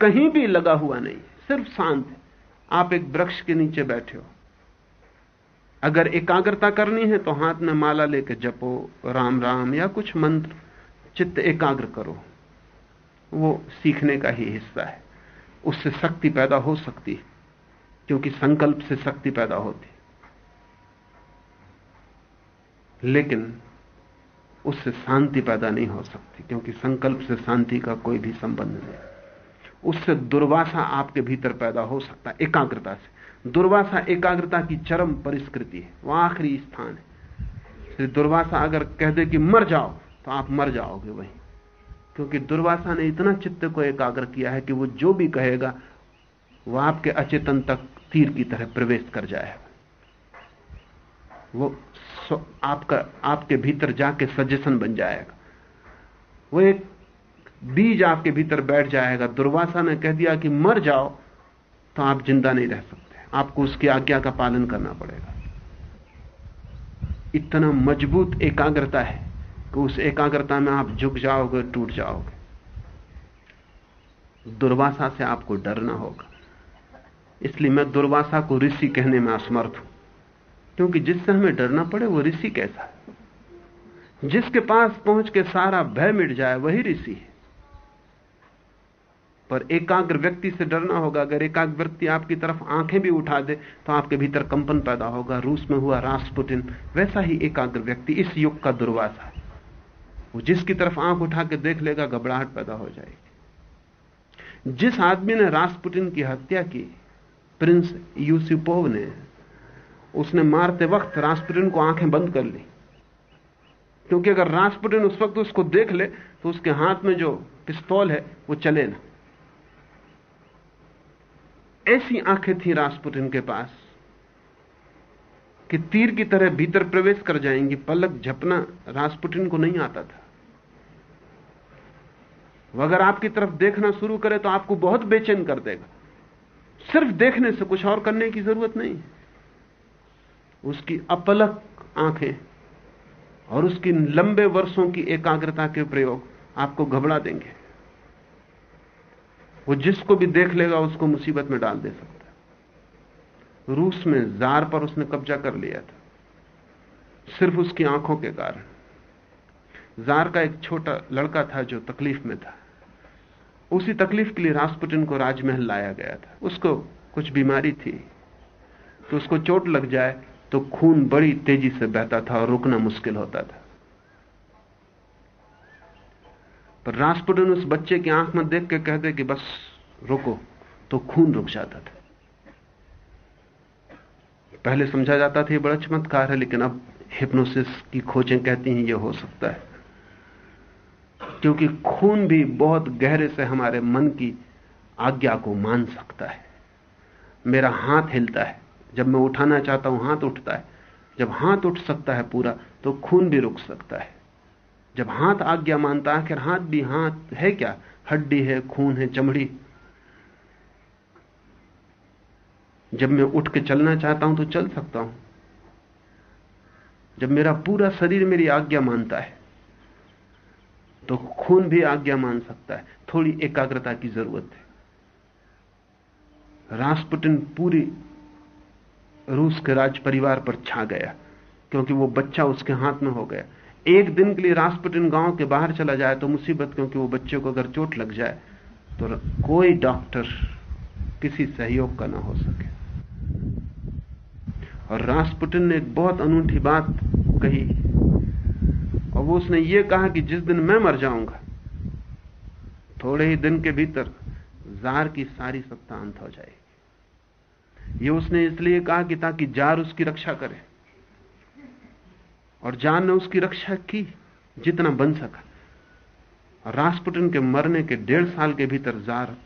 कहीं भी लगा हुआ नहीं, सिर्फ़ शांत है। आप एक वृक्ष के नीचे बैठे हो। अगर एकाग्रता करनी है तो हाथ में माला लेके जपो, राम राम या कुछ मंत्र, चित्त एकाग्र करो। वो सीखने का ही हिस्सा है। उससे शक्ति पैदा हो सकती है। क्योंकि संकल्प से शक्ति पैदा होती लेकिन उससे शांति पैदा नहीं हो सकती, क्योंकि संकल्प से शांति का कोई भी संबंध नहीं। उससे दुर्वासा आपके भीतर पैदा हो सकता है एकाग्रता से। दुर्वासा, एकाग्रता की चरम परिस्कृति है वह आखिरी स्थान है। श्री दुर्वासा अगर कह दे कि मर जाओ तो आप मर जाओगे वहीं। क्योंकि दुर्वासा ने इतना चित्त को एकाग्र किया है कि वो जो भी कहेगा वह आपके अचेतन तक तीर की तरह प्रवेश कर जाएगा वो आपका, आपके भीतर जाके सजेशन बन जाएगा। वो एक बीज आपके भीतर बैठ जाएगा। दुर्वासा ने कह दिया कि मर जाओ तो आप ज़िंदा नहीं रह सकते। आपको उसकी आज्ञा का पालन करना पड़ेगा। इतना मज़बूत एकाग्रता है कि उस एकाग्रता में आप झुक जाओगे, टूट जाओगे। दुर्वासा से आपको डरना होगा। इसलिए मैं दुर्वासा को ऋषि कहने में असमर्थ हूँ। क्योंकि जिससे हमें डरना पड़े, वो ऋषि कैसा है? जिसके पास पहुँच के सारा भय मिट जाए, वही ऋषि है। पर एकाग्र व्यक्ति से डरना होगा। अगर एकाग्र व्यक्ति आपकी तरफ़ आँखें भी उठा दे तो आपके भीतर कंपन पैदा होगा। रूस में हुआ राष्ट्रपुटिन वैसा ही एकाग्र व्यक्ति इस युग का दुर्वासा है। वो जिसकी तरफ़ आँख उठा के देख लेगा, घबराहट पैदा हो जाएगी। जिस आदमी ने राष्ट्रपुटिन की हत्या की प्रिंस यूसिपोव ने उसने मारते वक्त राष्ट्रपुटिन को आँखें बंद कर ली। क्योंकि अगर राष्ट्रपुटिन उस वक्त उसको देख ले तो उसके हाथ में जो पिस्तौल है, वो चले ना। ऐसी आँखें थी राष्ट्रपुटिन के पास कि तीर की तरह भीतर प्रवेश कर जाएँगी, पलक झपना राष्ट्रपुटिन को नहीं आता था। अगर आपकी तरफ़ देखना शुरू करे तो आपको बहुत बेचैन कर देगा। सिर्फ़ देखने से कुछ और करने की ज़रूरत नहीं। उसकी अपलक आँखें और उसकी लंबे वर्षों की एकाग्रता के प्रयोग आपको घबरा देंगे। वो जिसको भी देख लेगा, उसको मुसीबत में डाल दे सकता है। रूस में जार पर उसने कब्जा कर लिया था। सिर्फ़ उसकी आँखों के कारण। जार का एक छोटा लड़का था जो तकलीफ़ में था। उसी तकलीफ़ के लिए राष्ट्रपुटिन को राजमहल लाया गया था। उसको कुछ बीमारी थी। तो उसको चोट लग जाए तो खून बड़ी तेज़ी से बहता था और रुकना मुश्किल होता था। पर राष्ट्रपुटिन उस बच्चे की आँख में देख के कहते कि बस रुको तो खून रुक जाता था। पहले समझा जाता था, ये बड़ा चमत्कार है, लेकिन अब हिप्नोसिस की खोजें कहती हैं, ये हो सकता है। क्योंकि खून भी बहुत गहरे से हमारे मन की आज्ञा को मान सकता है। मेरा हाथ हिलता है। जब मैं उठाना चाहता हूँ, हाथ उठता है। जब हाथ उठ सकता है पूरा तो खून भी रुक सकता है। जब हाथ आज्ञा मानता है, आखिर हाथ भी हाथ है क्या? हड्डी है, खून है, चमड़ी। जब मैं उठ के चलना चाहता हूँ तो चल सकता हूँ। जब मेरा पूरा शरीर मेरी आज्ञा मानता है तो खून भी आज्ञा मान सकता है। थोड़ी एकाग्रता की ज़रूरत है। राष्ट्रपुटिन पूरी रूस के राज परिवार पर छा गया, क्योंकि वो बच्चा उसके हाथ में हो गया। एक दिन के लिए राष्ट्रपुटिन गाँव के बाहर चला जाए तो मुसीबत, क्योंकि वो बच्चे को अगर चोट लग जाए तो कोई डॉक्टर किसी सहयोग का ना हो सके। और राष्ट्रपुटिन ने एक बहुत अनूठी बात कही। और वो उसने ये कहा कि जिस दिन मैं मर जाऊँगा, थोड़े ही दिन के भीतर जार की सारी सत्ता अंत हो जाएगी। ये उसने इसलिए कहा कि ताकि जार उसकी रक्षा करे और जार ने उसकी रक्षा की जितना बन सका। राष्ट्रपुटिन के मरने के डेढ़ साल के भीतर जार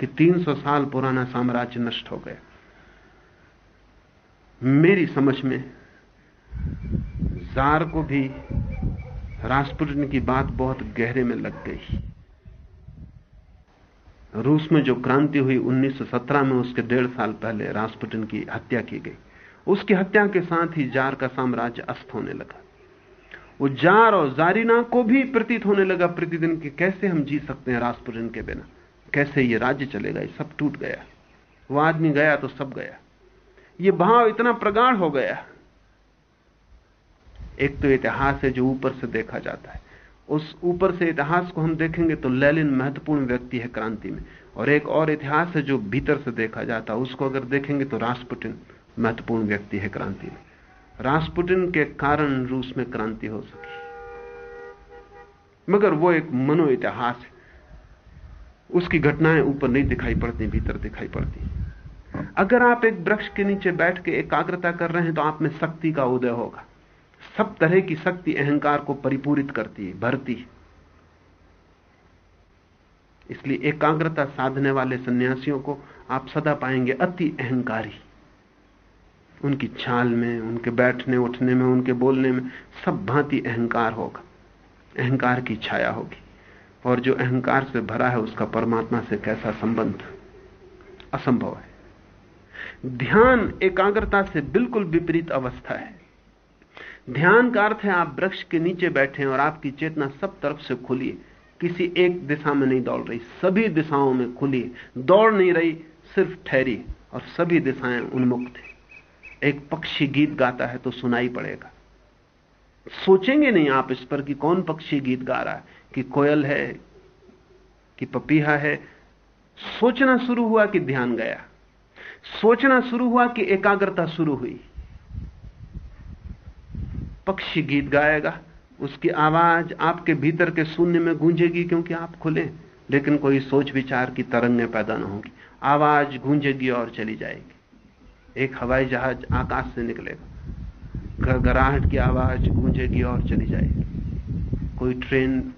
कि 300 साल पुराना साम्राज्य नष्ट हो गया। मेरी समझ में जार को भी राष्ट्रपुटिन की बात बहुत गहरे में लग गई। रूस में जो क्रांति हुई 1917 में, उसके डेढ़ साल पहले राष्ट्रपुटिन की हत्या की गई। उसकी हत्या के साथ ही जार का साम्राज्य अस्त होने लगा। वो जार और जारीना को भी प्रतीत होने लगा, प्रतिदिन कि कैसे हम जी सकते हैं राष्ट्रपुटिन के बिना? कैसे ये राज्य चलेगा? ये सब टूट गया। वो आदमी गया तो सब गया। ये भाव इतना प्रगाढ़ हो गया। एक तो इतिहास है जो ऊपर से देखा जाता है। उस ऊपर से इतिहास को हम देखेंगे तो लैलिन महत्वपूर्ण व्यक्ति है क्रांति में। और एक और इतिहास है जो भीतर से देखा जाता है, उसको अगर देखेंगे तो राष्ट्रपुटिन महत्वपूर्ण व्यक्ति है क्रांति में। राष्ट्रपुटिन के कारण रूस में क्रांति हो सकी। मगर वो एक मनो इतिहास है। उसकी घटनाएँ ऊपर नहीं दिखाई पड़ती, भीतर दिखाई पड़ती। अगर आप एक वृक्ष के नीचे बैठ के एकाग्रता कर रहे हैं तो आप में शक्ति का उदय होगा। सब तरह की शक्ति अहंकार को परिपूरित करती है, भरती है। इसलिए एकाग्रता साधने वाले सन्यासियों को आप सदा पाएँगे अति अहंकारी। उनकी छाल में, उनके बैठने, उठने में, उनके बोलने में सब भांति अहंकार होगा। अहंकार की छाया होगी। और जो अहंकार से भरा है, उसका परमात्मा से कैसा संबंध? असंभव है। ध्यान एकाग्रता से बिल्कुल विपरीत अवस्था है। ध्यान का अर्थ है आप वृक्ष के नीचे बैठे और आपकी चेतना सब तरफ़ से खुली किसी एक दिशा में नहीं दौड़ रही, सभी दिशाओं में खुली दौड़ नहीं रही, सिर्फ़ ठहरी और सभी दिशाएँ उन्मुक्त है। एक पक्षी गीत गाता है तो सुनाई पड़ेगा। सोचेंगे नहीं आप इस पर कि कौन पक्षी गीत गा रहा है, कि कोयल है, कि पपीहा है। सोचना शुरू हुआ कि ध्यान गया। सोचना शुरू हुआ कि एकाग्रता शुरू हुई। पक्षी गीत गाएगा, उसकी आवाज़ आपके भीतर के शून्य में गूंजेगी क्योंकि आप खुले लेकिन कोई सोच विचार की तरंगें पैदा ना होगी। आवाज़ गूंजेगी और चली जाएगी। एक हवाई जहाज़ आकाश से निकलेगा। गड़गड़ाहट की आवाज़ गूंजेगी और चली जाएगी। कोई ट्रेन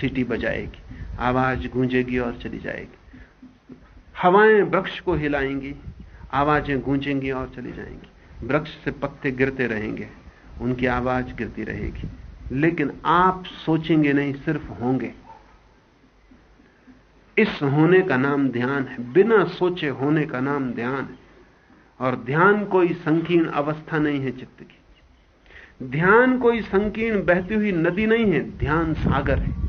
सीटी बजाएगी। आवाज़ गूंजेगी और चली जाएगी। हवाएँ वृक्ष को हिलाएँगी। आवाज़ें गूंजेंगी और चली जाएँगी। वृक्ष से पत्ते गिरते रहेंगे। उनकी आवाज़ गिरती रहेगी। लेकिन आप सोचेंगे नहीं, सिर्फ़ होंगे। इस होने का नाम ध्यान है। बिना सोचे होने का नाम ध्यान है। और ध्यान कोई संकीर्ण अवस्था नहीं है चित्त की। ध्यान कोई संकीर्ण बहती हुई नदी नहीं है, ध्यान सागर है।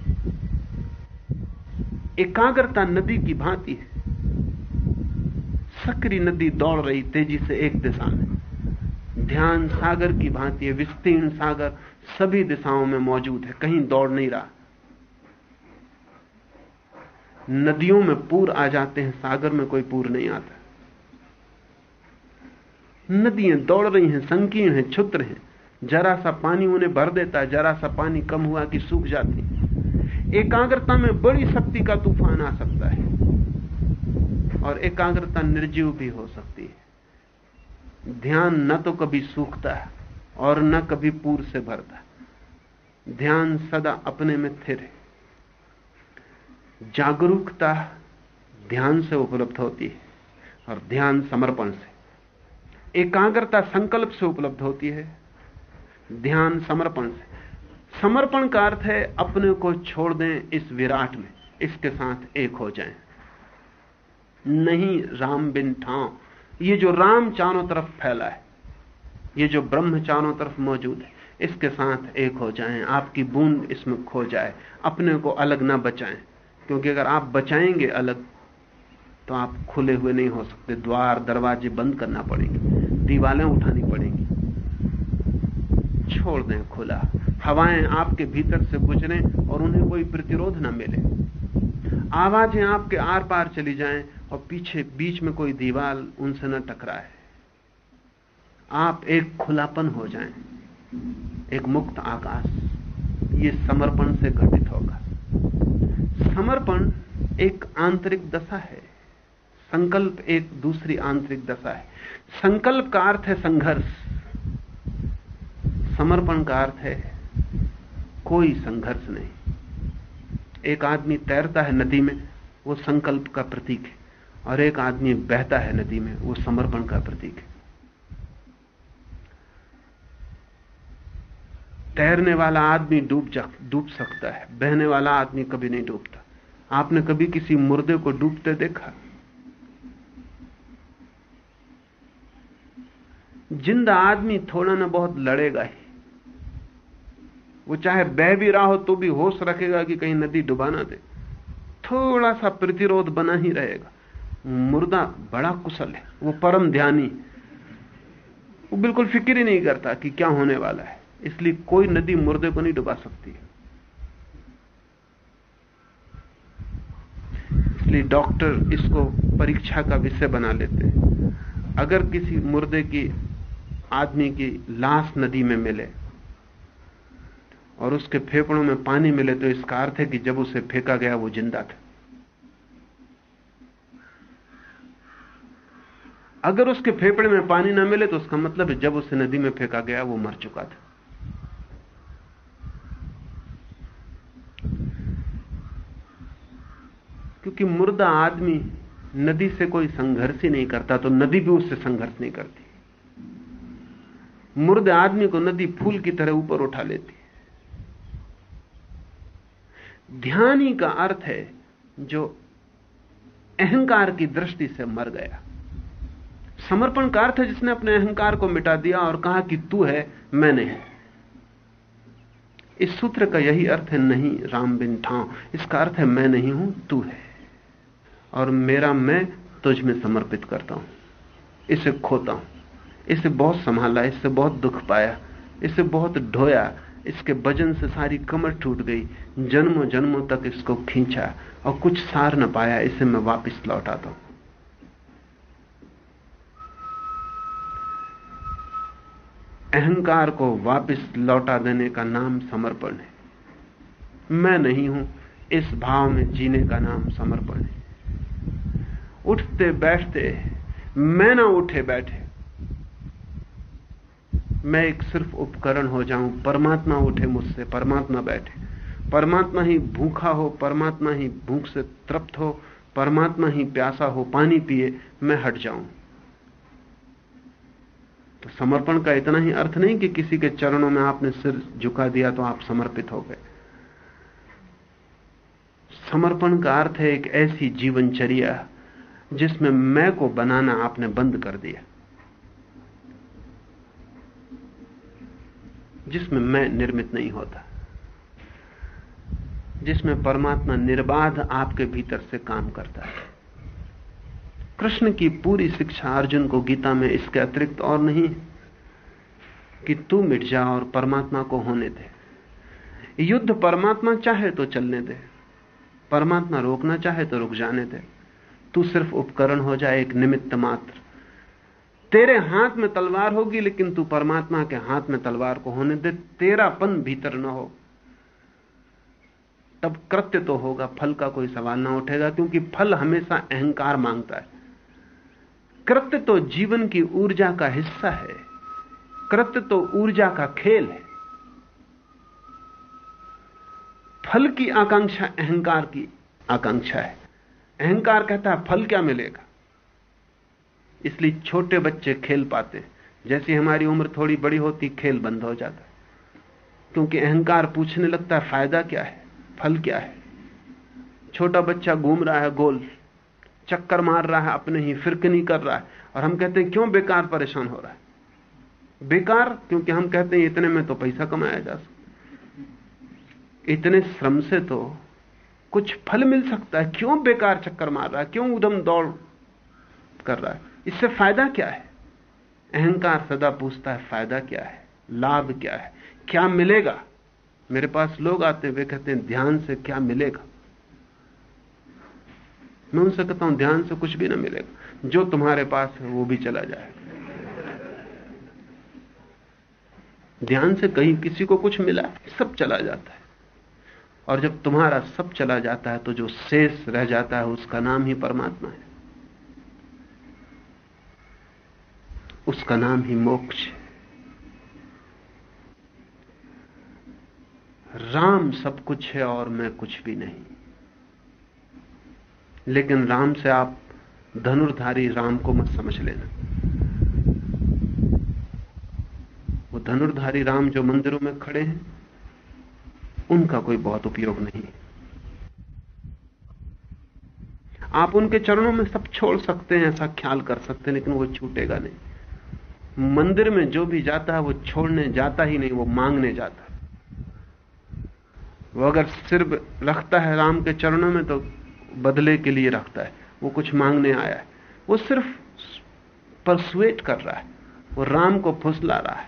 एकाग्रता नदी की भांति है। सक्री नदी दौड़ रही तेज़ी से एक दिशा में। ध्यान सागर की भांति विस्तीर्ण सागर सभी दिशाओं में मौजूद है, कहीं दौड़ नहीं रहा। नदियों में पूर आ जाते हैं, सागर में कोई पूर नहीं आता। नदियाँ दौड़ रही हैं, संकीर्ण हैं, क्षुद्र हैं। जरा सा पानी उन्हें भर देता है, जरा सा पानी कम हुआ कि सूख जाती है। एकाग्रता में बड़ी शक्ति का तूफ़ान आ सकता है, और एकाग्रता निर्जीव भी हो सकती है। ध्यान न तो कभी सूखता है और न कभी पूर से भरता ध्यान सदा अपने में थिर है। जागरूकता ध्यान से उपलब्ध होती है और ध्यान समर्पण से। एकाग्रता संकल्प से उपलब्ध होती है। ध्यान समर्पण से। समर्पण का अर्थ है अपने को छोड़ दें इस विराट में, इसके साथ एक हो जाएँ। नहीं राम बिन ठाव ये जो राम चारों तरफ़ फैला है, ये जो ब्रह्म चारों तरफ़ मौजूद है, इसके साथ एक हो जाएँ, आपकी बूंद इसमें खो जाए, अपने को अलग ना बचाएँ। क्योंकि अगर आप बचाएँगे अलग तो आप खुले हुए नहीं हो सकते, द्वार, दरवाजे बंद करना पड़ेंगे, दीवालें उठानी पड़ेंगी। छोड़ दें खुला। हवाएँ आपके भीतर से गुजरें और उन्हें कोई प्रतिरोध ना मिले। आवाज़ें आपके आर पार चली जाएँ और पीछे, बीच में कोई दीवार उनसे न टकराए। आप एक खुलापन हो जाएँ, एक मुक्त आकाश। ये समर्पण से घटित होगा। समर्पण एक आंतरिक दशा है। संकल्प एक दूसरी आंतरिक दशा है। संकल्प का अर्थ है संघर्ष। समर्पण का अर्थ है कोई संघर्ष नहीं। एक आदमी तैरता है नदी में, वो संकल्प का प्रतीक है। और एक आदमी बहता है नदी में, वो समर्पण का प्रतीक है। तैरने वाला आदमी डूब डूब सकता है। बहने वाला आदमी कभी नहीं डूबता। आपने कभी किसी मुर्दे को डूबते देखा? ज़िंदा आदमी थोड़ा ना बहुत लड़ेगा ही। वो चाहे बह भी रहा हो तो भी होश रखेगा कि कहीं नदी डुबा ना दे। थोड़ा सा प्रतिरोध बना ही रहेगा। मुर्दा बड़ा कुशल है, वो परम ध्यानी वो बिल्कुल फ़िक्र ही नहीं करता कि क्या होने वाला है। इसलिए कोई नदी मुर्दे को नहीं डुबा सकती इसलिए डॉक्टर इसको परीक्षा का विषय बना लेते हैं। अगर किसी मुर्दे की, आदमी की लाश नदी में मिले और उसके फेफड़ों में पानी मिले तो इसका अर्थ है कि जब उसे फेंका गया, वो ज़िंदा था। अगर उसके फेफड़े में पानी ना मिले तो उसका मतलब है जब उसे नदी में फेंका गया, वो मर चुका था। क्योंकि मुर्दा आदमी नदी से कोई संघर्ष ही नहीं करता तो नदी भी उससे संघर्ष नहीं करती। मुर्दे आदमी को नदी फूल की तरह ऊपर उठा लेती। ध्यान ही का अर्थ है जो अहंकार की दृष्टि से मर गया। समर्पण का अर्थ है जिसने अपने अहंकार को मिटा दिया और कहा कि तू है, मैं नहीं। इस सूत्र का यही अर्थ है, नहीं, राम बिन ठाव। इसका अर्थ है, मैं नहीं हूँ, तू है। और मेरा मैं तुझ में समर्पित करता हूँ। इसे खोता हूँ। इसे बहुत संभाला, इससे बहुत दुख पाया, इसे बहुत ढोया इसके वज़न से सारी कमर टूट गई, जन्मों जन्मों तक इसको खींचा और कुछ सार न पाया, इसे मैं वापस लौटाता हूँ। अहंकार को वापस लौटा देने का नाम समर्पण है। मैं नहीं हूँ, इस भाव में जीने का नाम समर्पण है। उठते बैठते, मैं ना उठे बैठे मैं एक सिर्फ़ उपकरण हो जाऊँ, परमात्मा उठे मुझसे, परमात्मा बैठे। परमात्मा ही भूखा हो, परमात्मा ही भूख से तृप्त हो, परमात्मा ही प्यासा हो, पानी पिए, मैं हट जाऊँ। तो समर्पण का इतना ही अर्थ नहीं कि किसी के चरणों में आपने सिर झुका दिया तो आप समर्पित हो गए। समर्पण का अर्थ है एक ऐसी जीवनचर्या जिसमें मैं को बनाना आपने बंद कर दिया। जिसमें मैं निर्मित नहीं होता, जिसमें परमात्मा निर्बाध आपके भीतर से काम करता है। कृष्ण की पूरी शिक्षा अर्जुन को गीता में इसके अतिरिक्त और नहीं कि तू मिट जा और परमात्मा को होने दे। युद्ध परमात्मा चाहे तो चलने दे, परमात्मा रोकना चाहे तो रुक जाने दे। तू सिर्फ़ उपकरण हो जाए एक निमित्त मात्र। तेरे हाथ में तलवार होगी, लेकिन तू परमात्मा के हाथ में तलवार को होने दे। तेरापन भीतर न हो। तब कृत्य तो होगा, फल का कोई सवाल ना उठेगा, क्योंकि फल हमेशा अहंकार माँगता है। कृत्य तो जीवन की ऊर्जा का हिस्सा है। कृत्य तो ऊर्जा का खेल है। फल की आकांक्षा अहंकार की आकांक्षा है। अहंकार कहता है, फल क्या मिलेगा? इसलिए छोटे बच्चे खेल पाते। जैसे हमारी उम्र थोड़ी बड़ी होती, खेल बंद हो जाता। क्योंकि अहंकार पूछने लगता है फ़ायदा क्या है? फल क्या है? छोटा बच्चा घूम रहा है, गोल चक्कर मार रहा है, अपने ही फिरकनी कर रहा है, और हम कहते हैं, क्यों बेकार परेशान हो रहा है? बेकार? क्योंकि हम कहते हैं, इतने में तो पैसा कमाया जा सकता इतने श्रम से तो कुछ फल मिल सकता है। क्यों बेकार चक्कर मार रहा है? क्यों उधम दौड़ कर रहा है? इससे फ़ायदा क्या है? अहंकार सदा पूछता है, फ़ायदा क्या है? लाभ क्या है? क्या मिलेगा? मेरे पास लोग आते वे कहते हैं, ध्यान से क्या मिलेगा? मैं उनसे कहता हूँ, ध्यान से कुछ भी ना मिलेगा। जो तुम्हारे पास है, वो भी चला जाएगा ध्यान से कहीं किसी को कुछ मिला, सब चला जाता है। और जब तुम्हारा सब चला जाता है तो जो शेष रह जाता है, उसका नाम ही परमात्मा है। उसका नाम ही मोक्ष है। राम सब कुछ है और मैं कुछ भी नहीं। लेकिन राम से आप धनुर्धारी राम को मत समझ लेना। वो धनुर्धारी राम जो मंदिरों में खड़े हैं, उनका कोई बहुत उपयोग नहीं आप उनके चरणों में सब छोड़ सकते हैं, ऐसा ख्याल कर सकते हैं, लेकिन वो छूटेगा नहीं। मंदिर में जो भी जाता है, वो छोड़ने जाता ही नहीं, वो मांगने जाता वो अगर सिर रखता है राम के चरणों में तो बदले के लिए रखता है। वो कुछ मांगने आया है। वो सिर्फ़ परसुएट कर रहा है। वो राम को फुसला रहा है।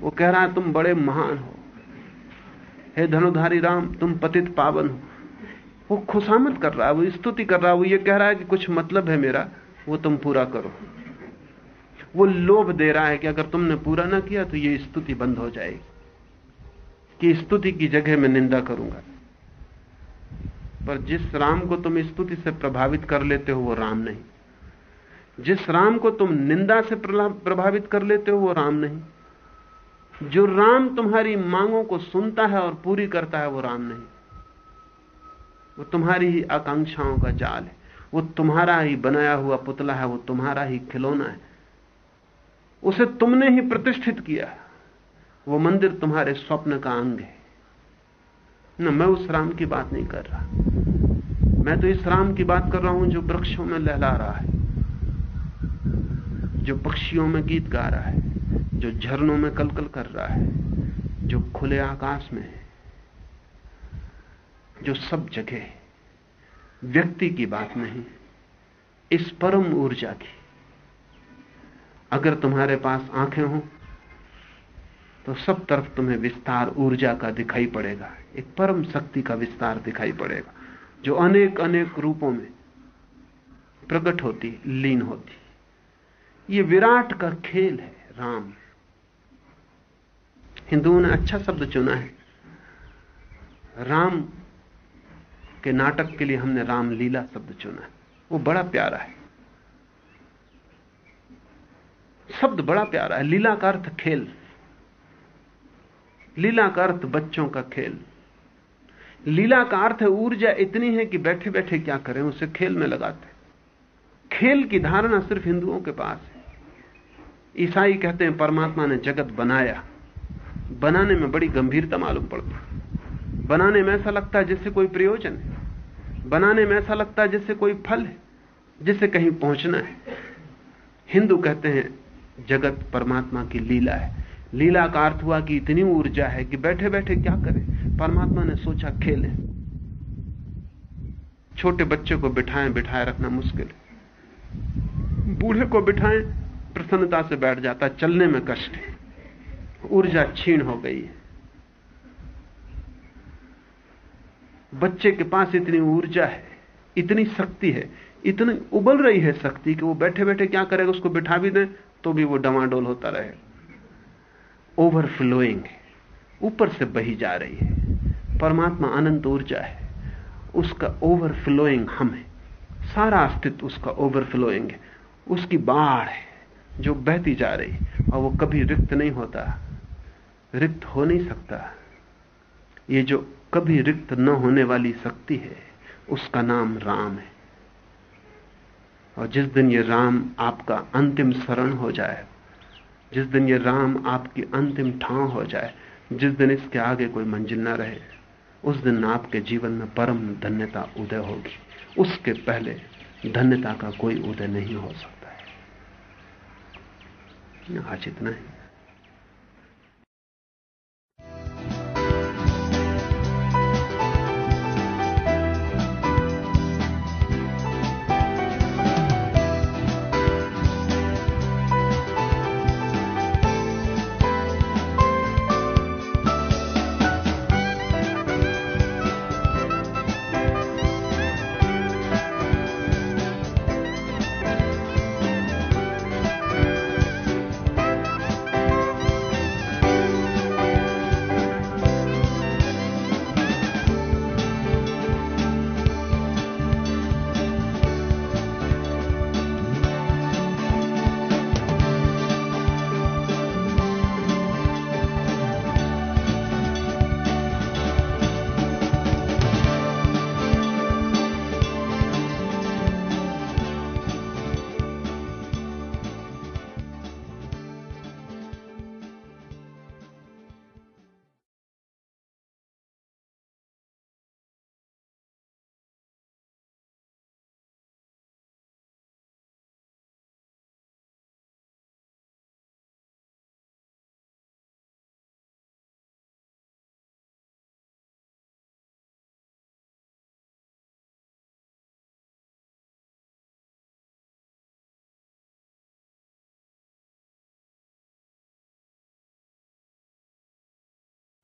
वो कह रहा है, तुम बड़े महान हो। हे धनुधारी राम, तुम पतित पावन हो। वो खुशामद कर रहा है, वो स्तुति कर रहा है, वो ये कह रहा है कि कुछ मतलब है मेरा, वो तुम पूरा करो। वो लोभ दे रहा है कि अगर तुमने पूरा ना किया तो ये स्तुति बंद हो जाएगी। कि स्तुति की जगह मैं निंदा करूँगा। पर जिस राम को तुम स्तुति से प्रभावित कर लेते हो, वो राम नहीं। जिस राम को तुम निंदा से प्रभावित कर लेते हो, वो राम नहीं। जो राम तुम्हारी मांगों को सुनता है और पूरी करता है, वो राम नहीं। वो तुम्हारी ही आकांक्षाओं का जाल है। वो तुम्हारा ही बनाया हुआ पुतला है, वो तुम्हारा ही खिलौना है। उसे तुमने ही प्रतिष्ठित किया वो मंदिर तुम्हारे स्वप्न का अंग है। न, मैं उस राम की बात नहीं कर रहा। मैं तो इस राम की बात कर रहा हूँ जो वृक्षों में लहला रहा है, जो पक्षियों में गीत गा रहा है, जो झरनों में कलकल कर रहा है, जो खुले आकाश में है, जो सब जगह व्यक्ति की बात नहीं, इस परम ऊर्जा की। अगर तुम्हारे पास आँखें हों तो सब तरफ़ तुम्हें विस्तार ऊर्जा का दिखाई पड़ेगा। एक परम शक्ति का विस्तार दिखाई पड़ेगा, जो अनेक अनेक रूपों में प्रकट होती, लीन होती। ये विराट का खेल है, राम। हिंदुओं ने अच्छा शब्द चुना है। राम के नाटक के लिए हमने रामलीला शब्द चुना है। वो बड़ा प्यारा है। शब्द बड़ा प्यारा है। लीला का अर्थ खेल। लीला का अर्थ बच्चों का खेल। लीला का अर्थ है ऊर्जा इतनी है कि बैठे बैठे क्या करें, उसे खेल में लगाते। खेल की धारणा सिर्फ़ हिंदुओं के पास है। ईसाई कहते हैं, परमात्मा ने जगत बनाया। बनाने में बड़ी गंभीरता मालूम पड़ती बनाने में ऐसा लगता है जैसे कोई प्रयोजन है। बनाने में ऐसा लगता है जैसे कोई फल है, जिसे कहीं पहुँचना है। हिंदू कहते हैं जगत परमात्मा की लीला है। लीला का अर्थ हुआ कि इतनी ऊर्जा है कि बैठे बैठे क्या करें? परमात्मा ने सोचा खेलें। छोटे बच्चे को बिठाएँ, बिठाए रखना मुश्किल। बूढ़े को बिठाएँ, प्रसन्नता से बैठ जाता, चलने में कष्ट है। ऊर्जा छीण हो गई है। बच्चे के पास इतनी ऊर्जा है, इतनी शक्ति है, इतनी उबल रही है शक्ति कि वो बैठे बैठे क्या करेगा, उसको बिठा भी दें तो भी वो डमाडोल होता रहेगा ओवरफ्लोइंग ऊपर से बही जा रही है। परमात्मा अनंत ऊर्जा है। उसका ओवरफ्लोइंग हम है। सारा अस्तित्व उसका ओवरफ्लोइंग है। उसकी बाढ़ है जो बहती जा रही और वो कभी रिक्त नहीं होता। रिक्त हो नहीं सकता। ये जो कभी रिक्त न होने वाली शक्ति है, उसका नाम राम है। और जिस दिन ये राम आपका अंतिम शरण हो जाए, जिस दिन ये राम आपकी अंतिम ठाव हो जाए, जिस दिन इसके आगे कोई मंजिल ना रहे, उस दिन आपके जीवन में परम धन्यता उदय होगी। उसके पहले धन्यता का कोई उदय नहीं हो सकता है। आज इतना ही।